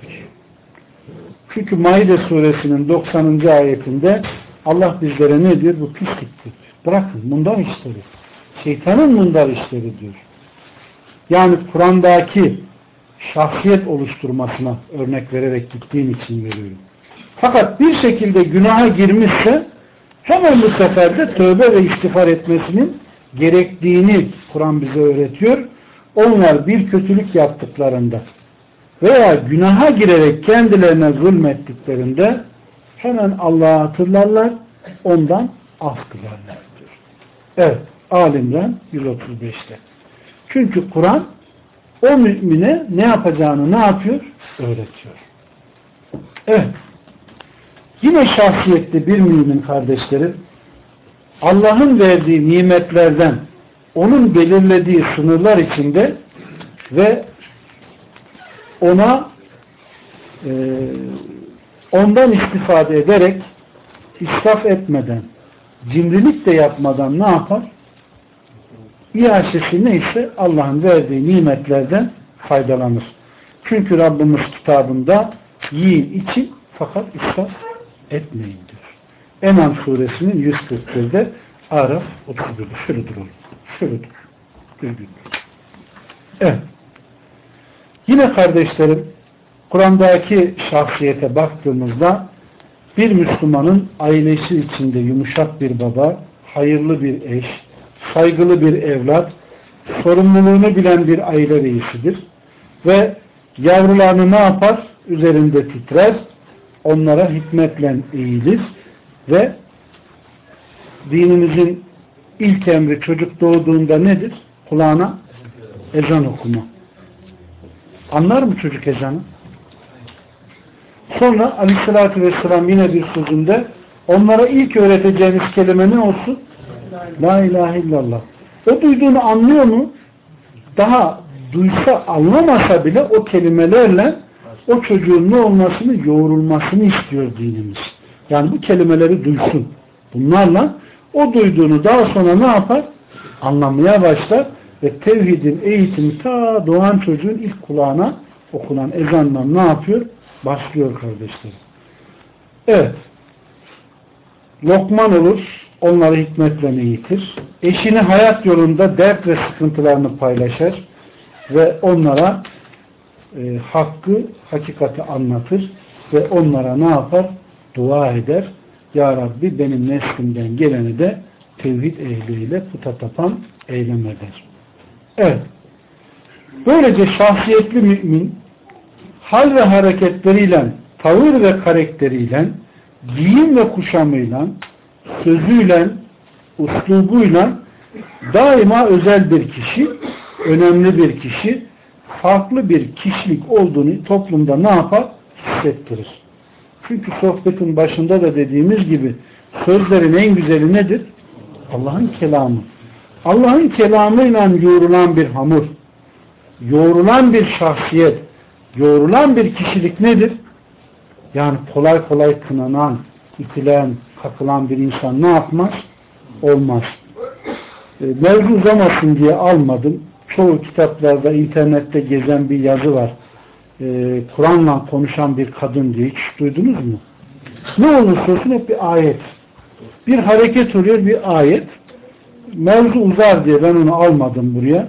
Çünkü Maide suresinin 90. ayetinde Allah bizlere ne diyor? Bu pisliktir. Bırakın bundan işleri. Şeytanın bundan işleri diyor. Yani Kur'an'daki şahsiyet oluşturmasına örnek vererek gittiğim için veriyorum. Fakat bir şekilde günaha girmişse hemen bu sefer tövbe ve istiğfar etmesinin gerektiğini Kur'an bize öğretiyor. Onlar bir kötülük yaptıklarında veya günaha girerek kendilerine zulmettiklerinde hemen Allah'ı hatırlarlar, ondan af dilerler diyor. Evet, Alim'den 135'te. Çünkü Kur'an o mümine ne yapacağını ne yapıyor? Öğretiyor. Evet. Yine şahsiyetli bir mümin kardeşlerim Allah'ın verdiği nimetlerden onun belirlediği sınırlar içinde ve ona e, ondan istifade ederek israf etmeden cimrilik de yapmadan ne yapar? İhaşesi neyse Allah'ın verdiği nimetlerden faydalanır. Çünkü Rabbimiz kitabında yiyin için fakat israf etmeyin diyor. Enam suresinin 141'de Araf 31'de şurudur oğlum. Şurudur. Evet. Yine kardeşlerim Kur'an'daki şahsiyete baktığımızda bir Müslümanın ailesi içinde yumuşak bir baba, hayırlı bir eş, saygılı bir evlat, sorumluluğunu bilen bir aile reisidir. Ve yavrularını ne yapar? Üzerinde titrer, onlara hikmetle eğilir ve dinimizin ilk emri çocuk doğduğunda nedir? Kulağına ezan okuma. Anlar mı çocuk ezanı? Sonra aleyhissalatü vesselam yine bir sözünde onlara ilk öğreteceğiniz kelime ne olsun? La ilahe illallah. O duyduğunu anlıyor mu? Daha duysa anlamasa bile o kelimelerle o çocuğun ne olmasını, yoğrulmasını istiyor dinimiz. Yani bu kelimeleri duysun. Bunlarla o duyduğunu daha sonra ne yapar? Anlamaya başlar ve tevhidin eğitimi ta doğan çocuğun ilk kulağına okunan ezanla ne yapıyor? Başlıyor kardeşlerim. Evet. Lokman olur, onları hikmetle eğitir. Eşini hayat yolunda dert ve sıkıntılarını paylaşır ve onlara e, hakkı, hakikati anlatır ve onlara ne yapar? Dua eder. Ya Rabbi benim neslimden geleni de tevhid ehliyle puta tapan eylem eder. Evet. Böylece şahsiyetli mümin hal ve hareketleriyle, tavır ve karakteriyle, giyim ve kuşamıyla, sözüyle, uslubuyla daima özel bir kişi, önemli bir kişi, farklı bir kişilik olduğunu toplumda ne yapar? Hissettirir. Çünkü sohbetin başında da dediğimiz gibi sözlerin en güzeli nedir? Allah'ın kelamı. Allah'ın kelamıyla yoğrulan bir hamur, yoğrulan bir şahsiyet, yoğrulan bir kişilik nedir? Yani kolay kolay kınanan, itilen, kakılan bir insan ne yapmaz? Olmaz. E, mevzu uzamasın diye almadım. Çoğu kitaplarda, internette gezen bir yazı var. E, Kur'an'la konuşan bir kadın diye. Hiç duydunuz mu? Ne olursa olsun hep bir ayet. Bir hareket oluyor, bir ayet. Mevzu uzar diye ben onu almadım buraya.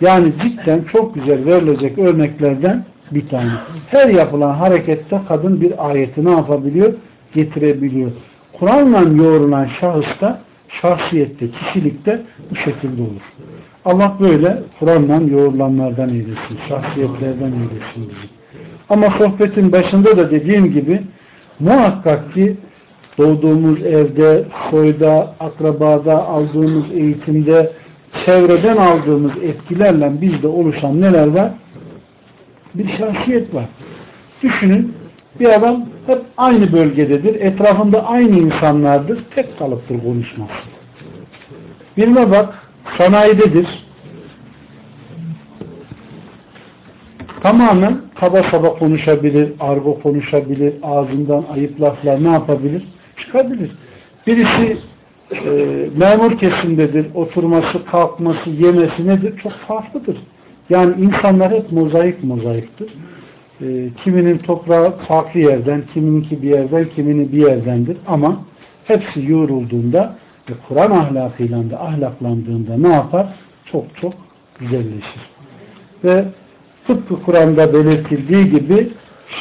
Yani cidden çok güzel verilecek örneklerden bir tane. Her yapılan harekette kadın bir ayeti ne yapabiliyor? Getirebiliyor. Kur'an'la yoğrulan şahısta şahsiyette, kişilikte bu şekilde olur. Allah böyle Kur'an'la yoğrulanlardan eylesin. Şahsiyetlerden eylesin. Ama sohbetin başında da dediğim gibi muhakkak ki doğduğumuz evde, soyda, akrabada, aldığımız eğitimde, çevreden aldığımız etkilerle bizde oluşan neler var? bir şahsiyet var. Düşünün bir adam hep aynı bölgededir. Etrafında aynı insanlardır. Tek kalıptır konuşması. Birine bak sanayidedir. Tamamen kaba saba konuşabilir, argo konuşabilir, ağzından ayıp laflar ne yapabilir? Çıkabilir. Birisi e, memur kesimdedir. Oturması, kalkması, yemesi nedir? Çok farklıdır. Yani insanlar hep mozaik mozaiktir. E, kiminin toprağı farklı yerden, kimininki bir yerden, kiminin bir yerdendir. Ama hepsi yoğrulduğunda ve Kur'an ahlakıyla da ahlaklandığında ne yapar? Çok çok güzelleşir. Ve tıpkı Kur'an'da belirtildiği gibi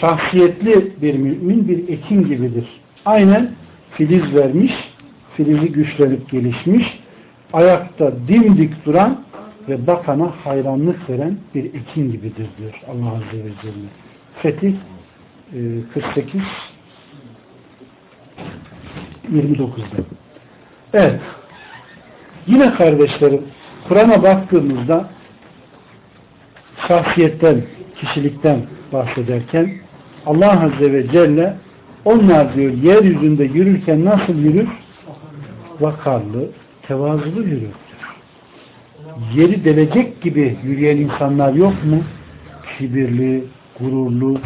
şahsiyetli bir mümin bir ekin gibidir. Aynen filiz vermiş, filizi güçlenip gelişmiş, ayakta dimdik duran ve bakana hayranlık veren bir ekin gibidir diyor Allah Azze ve Celle. Fetih 48 e, 29'da. Evet. Yine kardeşlerim Kur'an'a baktığımızda şahsiyetten, kişilikten bahsederken Allah Azze ve Celle onlar diyor yeryüzünde yürürken nasıl yürür? Vakarlı, tevazulu yürür. Yeri delecek gibi yürüyen insanlar yok mu? Kibirli, gururlu.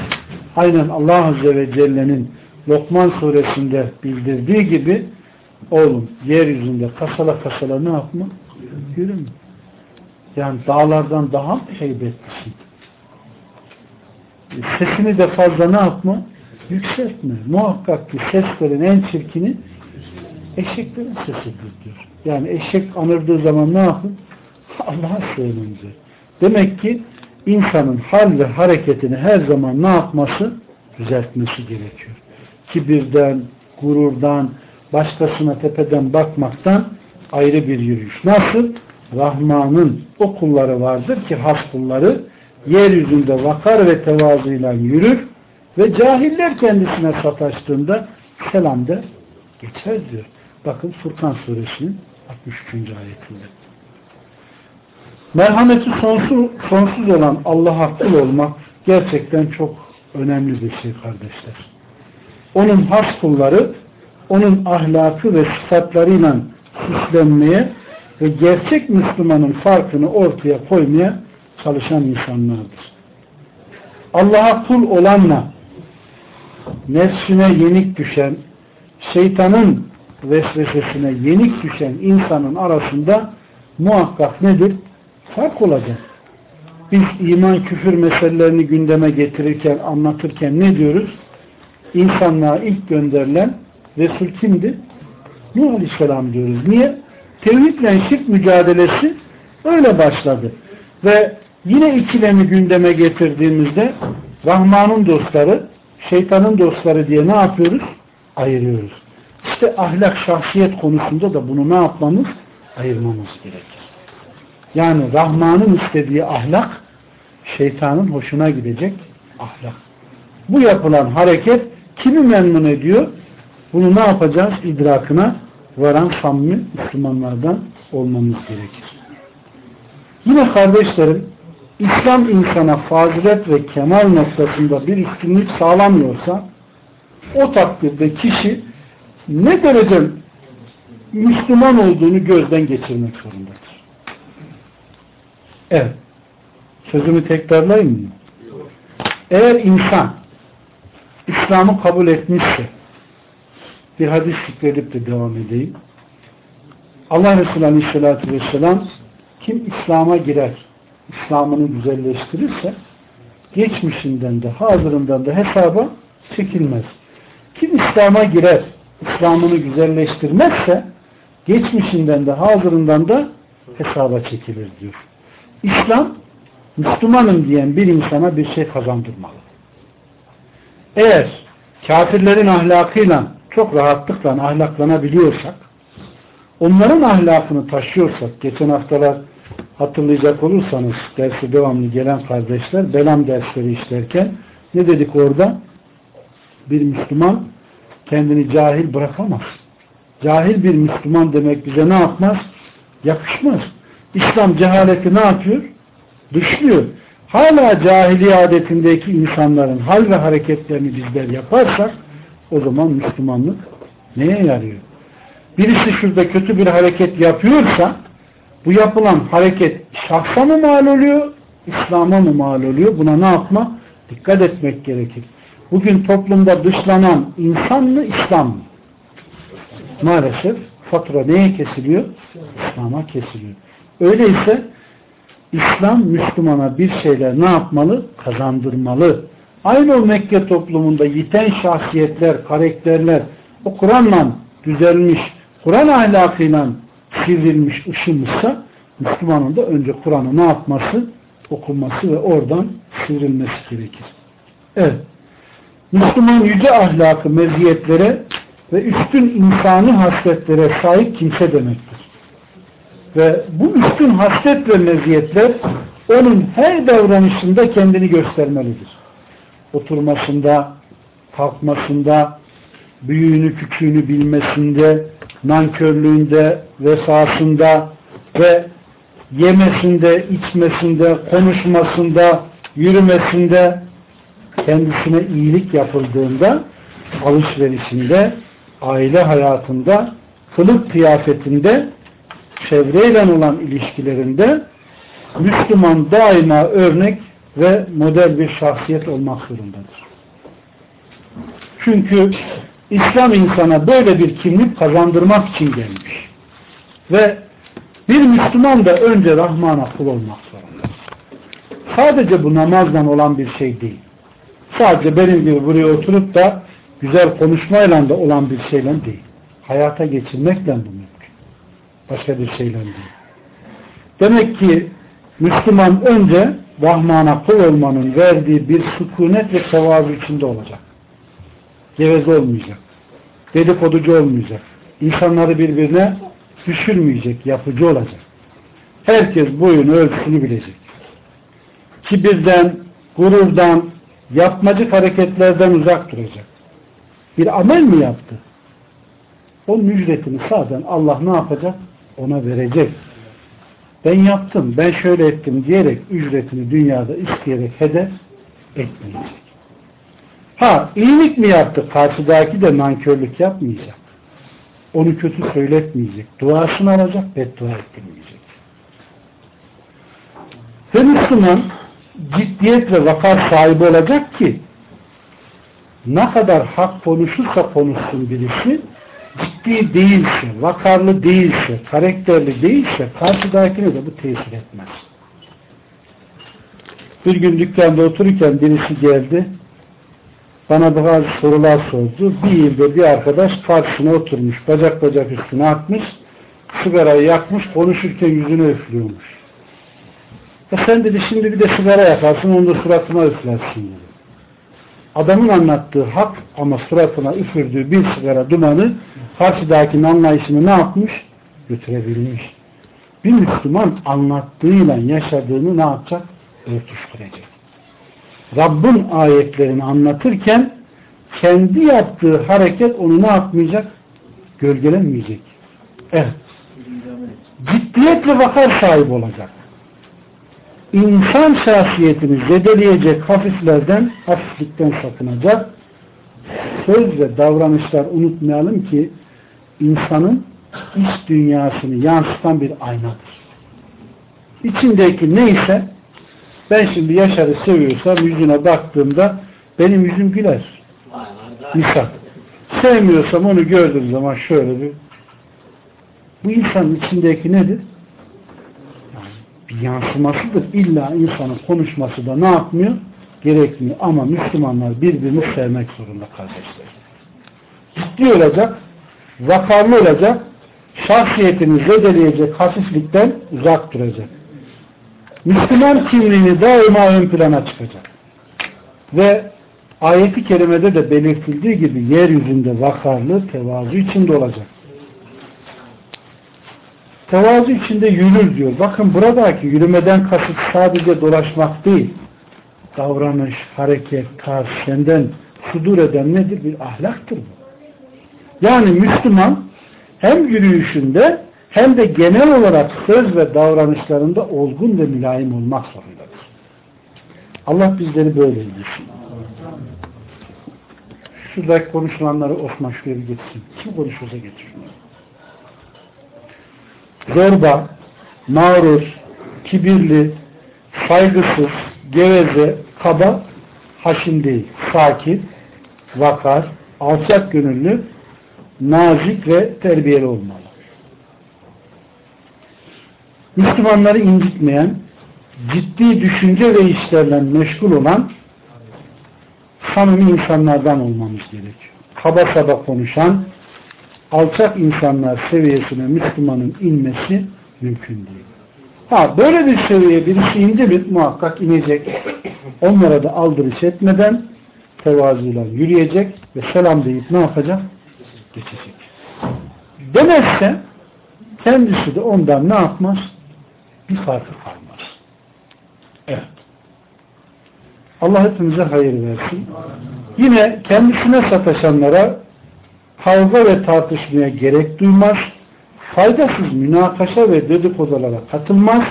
Aynen Allah Azze ve Celle'nin Lokman suresinde bildirdiği gibi oğlum yeryüzünde kasala kasala ne yapma? Yürüme. Yani dağlardan daha mı heybetlisin? Sesini de fazla ne yapma? Yükseltme. Muhakkak ki seslerin en çirkini eşeklerin sesidir diyor. Yani eşek anırdığı zaman ne yapın? Allah'a sığınınca. Demek ki insanın hal ve hareketini her zaman ne yapması? Düzeltmesi gerekiyor. Kibirden, gururdan, başkasına tepeden bakmaktan ayrı bir yürüyüş. Nasıl? Rahman'ın o kulları vardır ki has kulları yeryüzünde vakar ve tevazıyla yürür ve cahiller kendisine sataştığında selam der geçer diyor. Bakın Furkan suresinin 63. ayetinde. Merhameti sonsuz, sonsuz olan Allah'a kul olmak gerçekten çok önemli bir şey kardeşler. Onun has kulları onun ahlakı ve sıfatlarıyla süslenmeye ve gerçek Müslümanın farkını ortaya koymaya çalışan insanlardır. Allah'a kul olanla nefsine yenik düşen, şeytanın vesvesesine yenik düşen insanın arasında muhakkak nedir? Fark olacak. Biz iman küfür meselelerini gündeme getirirken, anlatırken ne diyoruz? İnsanlığa ilk gönderilen Resul kimdi? Nuh Aleyhisselam diyoruz. Niye? Tevhidle şirk mücadelesi öyle başladı. Ve yine ikilemi gündeme getirdiğimizde Rahman'ın dostları, şeytanın dostları diye ne yapıyoruz? Ayırıyoruz. İşte ahlak, şahsiyet konusunda da bunu ne yapmamız? Ayırmamız gerekir. Yani Rahman'ın istediği ahlak, şeytanın hoşuna gidecek ahlak. Bu yapılan hareket kimi memnun ediyor? Bunu ne yapacağız? İdrakına varan samimi Müslümanlardan olmamız gerekir. Yine kardeşlerim, İslam insana fazilet ve kemal noktasında bir üstünlük sağlamıyorsa o takdirde kişi ne derece Müslüman olduğunu gözden geçirmek zorundadır. Evet. Sözümü tekrarlayayım mı? Eğer insan İslam'ı kabul etmişse bir hadis zikredip de devam edeyim. Allah Resulü Aleyhisselatü Vesselam kim İslam'a girer, İslam'ını güzelleştirirse geçmişinden de hazırından da hesaba çekilmez. Kim İslam'a girer, İslam'ını güzelleştirmezse geçmişinden de hazırından da hesaba çekilir diyor. İslam Müslümanım diyen bir insana bir şey kazandırmalı. Eğer kafirlerin ahlakıyla çok rahatlıkla ahlaklanabiliyorsak, onların ahlakını taşıyorsak, geçen haftalar hatırlayacak olursanız dersi devamlı gelen kardeşler belam dersleri işlerken ne dedik orada? Bir Müslüman kendini cahil bırakamaz. Cahil bir Müslüman demek bize ne yapmaz? Yakışmaz. İslam cehaleti ne yapıyor? Dışlıyor. Hala cahiliye adetindeki insanların hal ve hareketlerini bizler yaparsak o zaman Müslümanlık neye yarıyor? Birisi şurada kötü bir hareket yapıyorsa bu yapılan hareket şahsa mı mal oluyor, İslam'a mı mal oluyor? Buna ne yapma? Dikkat etmek gerekir. Bugün toplumda dışlanan insan mı, İslam mı? Maalesef fatura neye kesiliyor? İslam'a kesiliyor. Öyleyse İslam Müslümana bir şeyler ne yapmalı? Kazandırmalı. Aynı o Mekke toplumunda yiten şahsiyetler, karakterler o Kur'an'la düzelmiş, Kur'an ahlakıyla sivrilmiş, ışınmışsa Müslümanın da önce Kur'an'ı ne yapması? Okuması ve oradan sivrilmesi gerekir. Evet. Müslüman yüce ahlakı, meziyetlere ve üstün insani hasletlere sahip kimse demektir. Ve bu üstün haslet ve meziyetler onun her davranışında kendini göstermelidir. Oturmasında, kalkmasında, büyüğünü küçüğünü bilmesinde, nankörlüğünde, vefasında ve yemesinde, içmesinde, konuşmasında, yürümesinde, kendisine iyilik yapıldığında, alışverişinde, aile hayatında, kılık kıyafetinde, çevreyle olan ilişkilerinde Müslüman daima örnek ve model bir şahsiyet olmak zorundadır. Çünkü İslam insana böyle bir kimlik kazandırmak için gelmiş. Ve bir Müslüman da önce Rahman'a kul olmak zorunda. Sadece bu namazdan olan bir şey değil. Sadece benim gibi buraya oturup da güzel konuşmayla da olan bir şeyle değil. Hayata geçirmekle bu mümkün. Başka bir şeyle değil. Demek ki Müslüman önce Rahman'a kul olmanın verdiği bir sükunet ve tevazu içinde olacak. Geveze olmayacak. Dedikoducu olmayacak. İnsanları birbirine düşürmeyecek, yapıcı olacak. Herkes boyunu ölçüsünü bilecek. Kibirden, gururdan, yapmacık hareketlerden uzak duracak. Bir amel mi yaptı? Onun ücretini zaten Allah ne yapacak? Ona verecek. Ben yaptım, ben şöyle ettim diyerek ücretini dünyada isteyerek hedef etmeyecek. Ha iyilik mi yaptı? Karşıdaki de nankörlük yapmayacak. Onu kötü söyletmeyecek. Duasını alacak, beddua ettirmeyecek. Ve Müslüman ciddiyet ve vakar sahibi olacak ki ne kadar hak konuşursa konuşsun birisi ciddi değilse, vakarlı değilse, karakterli değilse karşıdakine de bu tesir etmez. Bir gün dükkanda otururken birisi geldi bana bazı sorular sordu. Bir yılda bir arkadaş karşısına oturmuş. Bacak bacak üstüne atmış. Sigarayı yakmış. Konuşurken yüzünü üflüyormuş. E sen dedi şimdi bir de sigara yakarsın onu da suratına üflersin dedi. Adamın anlattığı hak ama suratına üfürdüğü bir sigara dumanı karşıdakinin anlayışını ne yapmış? Götürebilmiş. Bir Müslüman anlattığıyla yaşadığını ne yapacak? Örtüştürecek. Rabbin ayetlerini anlatırken kendi yaptığı hareket onu ne yapmayacak? Gölgelenmeyecek. Evet. Ciddiyet ve vakar sahibi olacak. İnsan şahsiyetini zedeleyecek hafiflerden, hafiflikten sakınacak. Söz ve davranışlar unutmayalım ki insanın iç dünyasını yansıtan bir aynadır. İçindeki neyse ben şimdi Yaşar'ı seviyorsam yüzüne baktığımda benim yüzüm güler. Misal. Sevmiyorsam onu gördüğüm zaman şöyle bir bu insanın içindeki nedir? Yani bir yansımasıdır. İlla insanın konuşması da ne yapmıyor? Gerekmiyor. Ama Müslümanlar birbirini sevmek zorunda kardeşler. Ciddi olacak, vakarlı olacak, şahsiyetini zedeleyecek hafiflikten uzak duracak. Müslüman kimliğini daima ön plana çıkacak. Ve ayeti kerimede de belirtildiği gibi yeryüzünde vakarlı, tevazu içinde olacak. Tevazu içinde yürür diyor. Bakın buradaki yürümeden kasıt sadece dolaşmak değil. Davranış, hareket, tarz, senden sudur eden nedir? Bir ahlaktır bu. Yani Müslüman hem yürüyüşünde hem de genel olarak söz ve davranışlarında olgun ve mülayim olmak zorundadır. Allah bizleri böyle eylesin. Şuradaki konuşulanları Osman şuraya getirsin. Kim konuşursa getirsin. Zorba, mağrur, kibirli, saygısız, geveze, kaba, haşin değil. Sakin, vakar, alçak gönüllü, nazik ve terbiyeli olmalı. Müslümanları incitmeyen, ciddi düşünce ve işlerle meşgul olan samimi insanlardan olmamız gerekiyor. Kaba saba konuşan, alçak insanlar seviyesine Müslümanın inmesi mümkün değil. Ha böyle bir seviyeye birisi indi mi muhakkak inecek. Onlara da aldırış etmeden tevazuyla yürüyecek ve selam deyip ne yapacak? Geçecek. Demezse kendisi de ondan ne yapmaz? Bir farkı kalmaz. Evet. Allah hepimize hayır versin. Yine kendisine sataşanlara kavga ve tartışmaya gerek duymaz. Faydasız münakaşa ve dedikodulara katılmaz.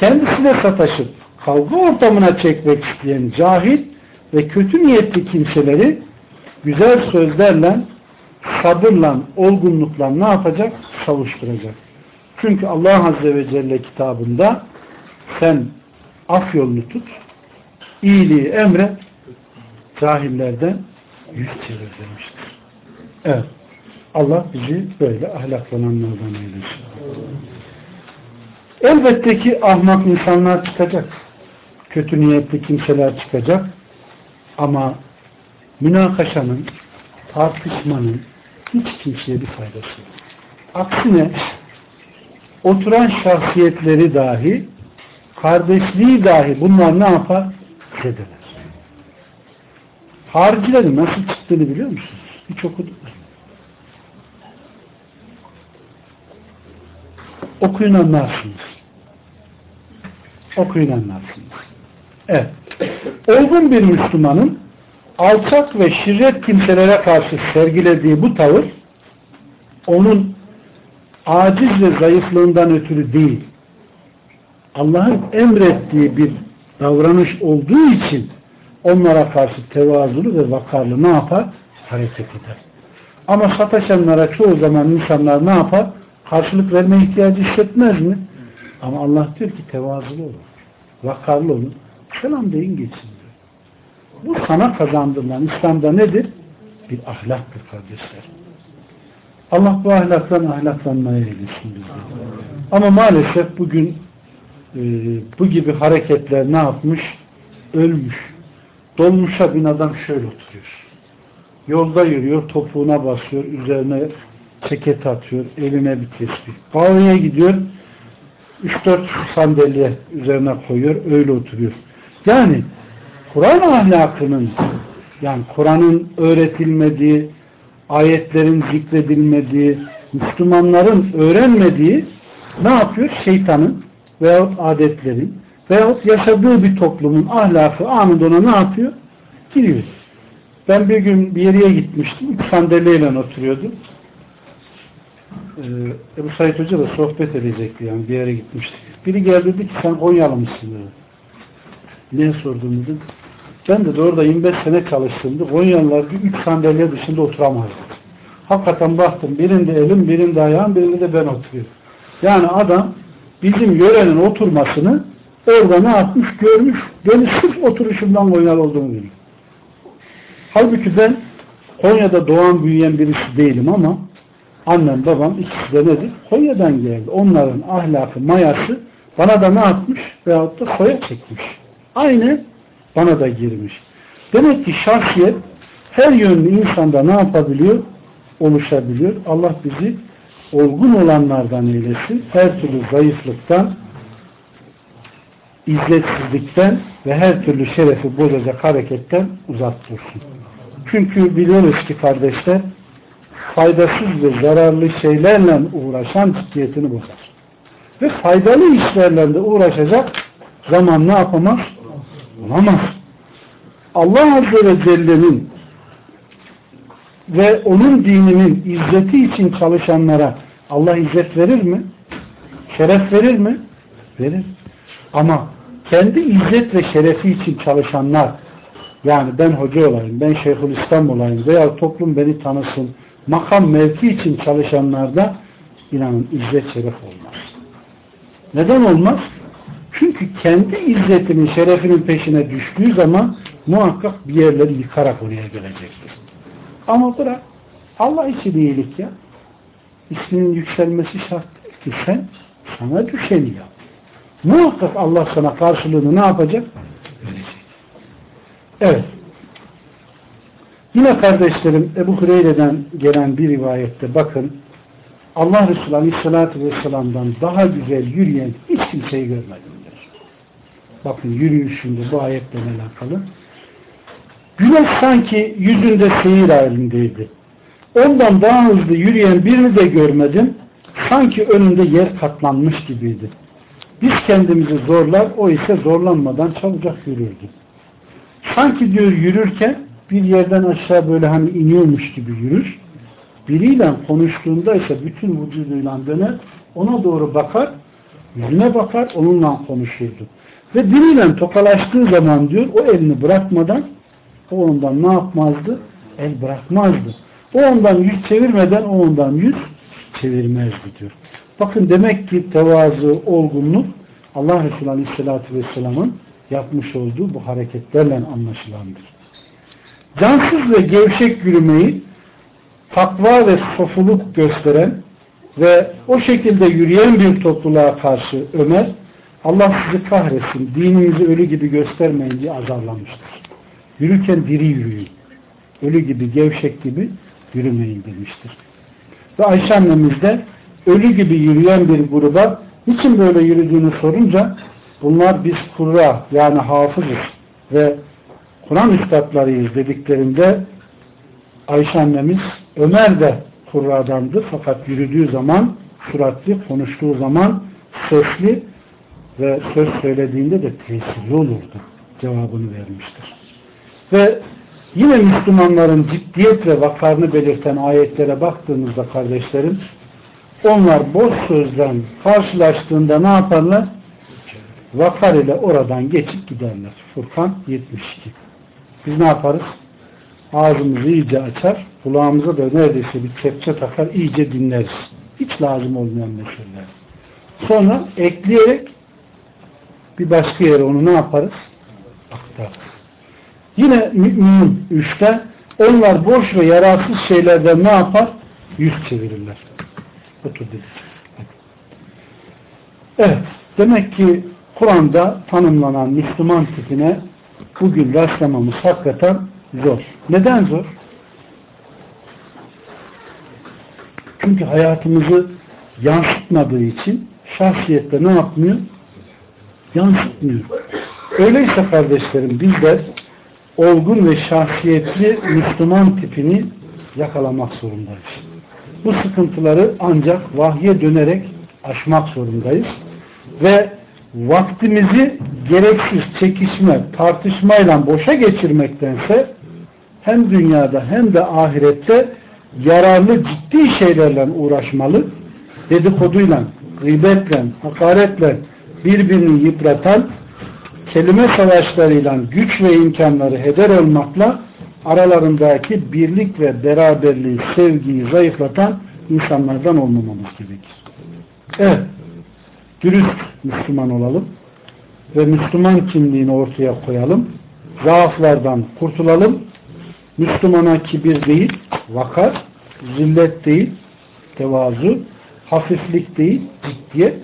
Kendisine sataşıp kavga ortamına çekmek isteyen cahil ve kötü niyetli kimseleri güzel sözlerle, sabırla, olgunlukla ne yapacak? Savuşturacak. Çünkü Allah Azze ve Celle kitabında sen af yolunu tut, iyiliği emret, cahillerden yüz çevir demiştir. Evet. Allah bizi böyle ahlaklananlardan eylesin. Elbette ki ahmak insanlar çıkacak. Kötü niyetli kimseler çıkacak. Ama münakaşanın, tartışmanın hiç kimseye bir faydası yok. Aksine oturan şahsiyetleri dahi kardeşliği dahi bunlar ne yapar? Zedeler. Haricilerin nasıl çıktığını biliyor musunuz? Hiç okuduk? Okuyun anlarsınız. Okuyun anlarsınız. Evet. Olgun bir Müslümanın alçak ve şirret kimselere karşı sergilediği bu tavır onun aciz ve zayıflığından ötürü değil Allah'ın emrettiği bir davranış olduğu için onlara karşı tevazulu ve vakarlı ne yapar? Hareket eder. Ama sataşanlara çoğu zaman insanlar ne yapar? Karşılık verme ihtiyacı hissetmez mi? Ama Allah diyor ki tevazulu olun. Vakarlı olun. Selam deyin geçin diyor. Bu sana kazandırılan İslam'da nedir? Bir ahlaktır kardeşler. Allah bu ahlaktan ahlaklanmaya eylesin bizi. Ama maalesef bugün e, bu gibi hareketler ne yapmış? Ölmüş. Dolmuşa bin adam şöyle oturuyor. Yolda yürüyor, topuğuna basıyor, üzerine ceket atıyor, eline bir tesbih. Kahveye gidiyor, 3-4 sandalye üzerine koyuyor, öyle oturuyor. Yani Kur'an ahlakının yani Kur'an'ın öğretilmediği, ayetlerin zikredilmediği, Müslümanların öğrenmediği ne yapıyor? Şeytanın veyahut adetlerin veyahut yaşadığı bir toplumun ahlakı anında ne yapıyor? Giriyor. Ben bir gün bir yere gitmiştim. Üç sandalyeyle oturuyordum. Ee, Ebu Said Hoca da sohbet edecekti yani bir yere gitmiştik. Biri geldi dedi ki sen Konyalı mısın dedi. Niye sordun dedim. Ben de orada 25 sene çalıştığımda Konyalılar bir üç sandalye dışında oturamazdı. Hakikaten baktım birinde elim, birinde ayağım, birinde de ben oturuyorum. Yani adam bizim yörenin oturmasını orada ne yapmış görmüş. Beni sırf oturuşumdan Konyalı olduğumu biliyor. Halbuki ben Konya'da doğan büyüyen birisi değilim ama annem babam ikisi de nedir? Konya'dan geldi. Onların ahlakı mayası bana da ne yapmış? Veyahut da soya çekmiş. Aynı bana da girmiş. Demek ki şahsiyet her yönlü insanda ne yapabiliyor? Oluşabiliyor. Allah bizi olgun olanlardan eylesin. Her türlü zayıflıktan, izzetsizlikten ve her türlü şerefi bozacak hareketten uzak dursun. Çünkü biliyoruz ki kardeşler faydasız ve zararlı şeylerle uğraşan ciddiyetini bozar. Ve faydalı işlerle de uğraşacak zaman ne yapamaz? Olamaz. Allah Azze ve Celle'nin ve onun dininin izzeti için çalışanlara Allah izzet verir mi? Şeref verir mi? Verir. Ama kendi izzet ve şerefi için çalışanlar yani ben hoca olayım, ben Şeyhülislam olayım veya toplum beni tanısın, makam mevki için çalışanlarda inanın izzet şeref olmaz. Neden olmaz? Çünkü kendi izzetinin, şerefinin peşine düştüğü zaman muhakkak bir yerleri yıkarak oraya gelecektir. Ama bırak Allah için iyilik ya. İsminin yükselmesi şart ki sen sana düşeni yap. Muhakkak Allah sana karşılığını ne yapacak? Verecek. Evet. Yine kardeşlerim Ebu Hureyre'den gelen bir rivayette bakın Allah Resulü Aleyhisselatü Vesselam'dan daha güzel yürüyen hiç kimseyi görmedim. Bakın yürüyüşünde bu ayetle alakalı. Güneş sanki yüzünde seyir halindeydi. Ondan daha hızlı yürüyen birini de görmedim. Sanki önünde yer katlanmış gibiydi. Biz kendimizi zorlar, o ise zorlanmadan çabucak yürürdü. Sanki diyor yürürken bir yerden aşağı böyle hani iniyormuş gibi yürür. Biriyle konuştuğunda ise bütün vücuduyla döner, ona doğru bakar, yüzüne bakar, onunla konuşurdu. Ve biriyle tokalaştığı zaman diyor, o elini bırakmadan o ondan ne yapmazdı? El bırakmazdı. O ondan yüz çevirmeden o ondan yüz çevirmezdi diyor. Bakın demek ki tevazu, olgunluk Allah Resulü Aleyhisselatü Vesselam'ın yapmış olduğu bu hareketlerle anlaşılandır. Cansız ve gevşek yürümeyi takva ve sofuluk gösteren ve o şekilde yürüyen bir topluluğa karşı Ömer Allah sizi kahretsin dininizi ölü gibi göstermeyin diye azarlamıştır. Yürürken diri yürüyün. Ölü gibi, gevşek gibi yürümeyin demiştir. Ve Ayşe annemiz de ölü gibi yürüyen bir gruba niçin böyle yürüdüğünü sorunca bunlar biz kurra yani hafızız ve Kur'an üstadlarıyız dediklerinde Ayşe annemiz Ömer de kurradandı fakat yürüdüğü zaman suratlı, konuştuğu zaman sesli ve söz söylediğinde de tesirli olurdu cevabını vermiştir. Ve yine Müslümanların ciddiyet ve vakarını belirten ayetlere baktığımızda kardeşlerim onlar boş sözden karşılaştığında ne yaparlar? Vakar ile oradan geçip giderler. Furkan 72. Biz ne yaparız? Ağzımızı iyice açar, kulağımıza da neredeyse bir kepçe takar, iyice dinleriz. Hiç lazım olmayan meseleler. Sonra ekleyerek bir başka yere onu ne yaparız? Aktarırız. Yine mümin üçte onlar boş ve yararsız şeylerden ne yapar? Yüz çevirirler. Otur dedi. Evet. Demek ki Kur'an'da tanımlanan Müslüman tipine bugün rastlamamız hakikaten zor. Neden zor? Çünkü hayatımızı yansıtmadığı için şahsiyette ne yapmıyor? Yansıtmıyor. Öyleyse kardeşlerim bizler olgun ve şahsiyetli Müslüman tipini yakalamak zorundayız. Bu sıkıntıları ancak vahye dönerek aşmak zorundayız. Ve vaktimizi gereksiz çekişme, tartışmayla boşa geçirmektense hem dünyada hem de ahirette yararlı ciddi şeylerle uğraşmalı, dedikoduyla, gıybetle, hakaretle birbirini yıpratan kelime savaşlarıyla güç ve imkanları heder olmakla aralarındaki birlik ve beraberliği, sevgiyi zayıflatan insanlardan olmamamız gerekir. Evet, dürüst Müslüman olalım ve Müslüman kimliğini ortaya koyalım. Zaaflardan kurtulalım. Müslümana kibir değil, vakar, zillet değil, tevazu, hafiflik değil, ciddiyet,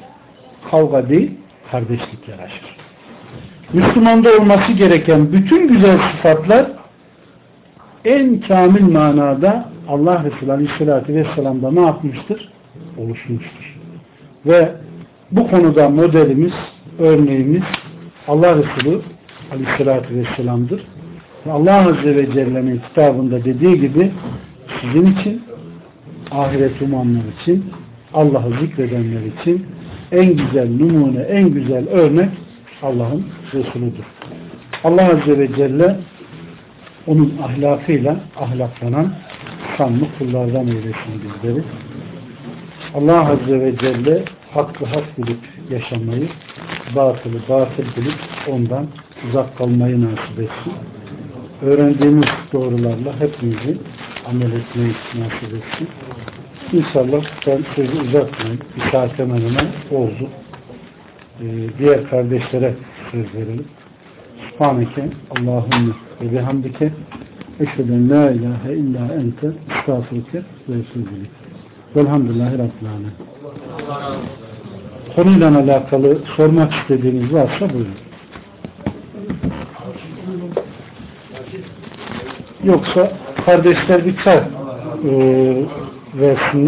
kavga değil, kardeşlik yaraşır. Müslümanda olması gereken bütün güzel sıfatlar en kamil manada Allah Resulü Aleyhisselatü Vesselam'da ne yapmıştır? Oluşmuştur. Ve bu konuda modelimiz, örneğimiz Allah Resulü Aleyhisselatü Vesselam'dır. Ve Allah Azze ve Celle'nin kitabında dediği gibi sizin için, ahiret umanlar için, Allah'ı zikredenler için en güzel numune, en güzel örnek Allah'ın Resuludur. Allah Azze ve Celle onun ahlakıyla ahlaklanan sanlı kullardan eylesin bizleri. Allah Azze ve Celle hakkı hak bilip yaşamayı, batılı batıl bilip ondan uzak kalmayı nasip etsin. Öğrendiğimiz doğrularla hepimizi amel etmeyi nasip etsin. İnşallah ben sözü uzatmayayım. Bir saat hemen hemen oldu. Ee, diğer kardeşlere söz verelim. Subhaneke Allahümme ve bihamdike eşheden la ilahe illa ente estağfurike ve esûzülük. Velhamdülillahi Rabbil Alemin. Konuyla alakalı sormak istediğiniz varsa buyurun. Yoksa kardeşler bir çay e, way Smriti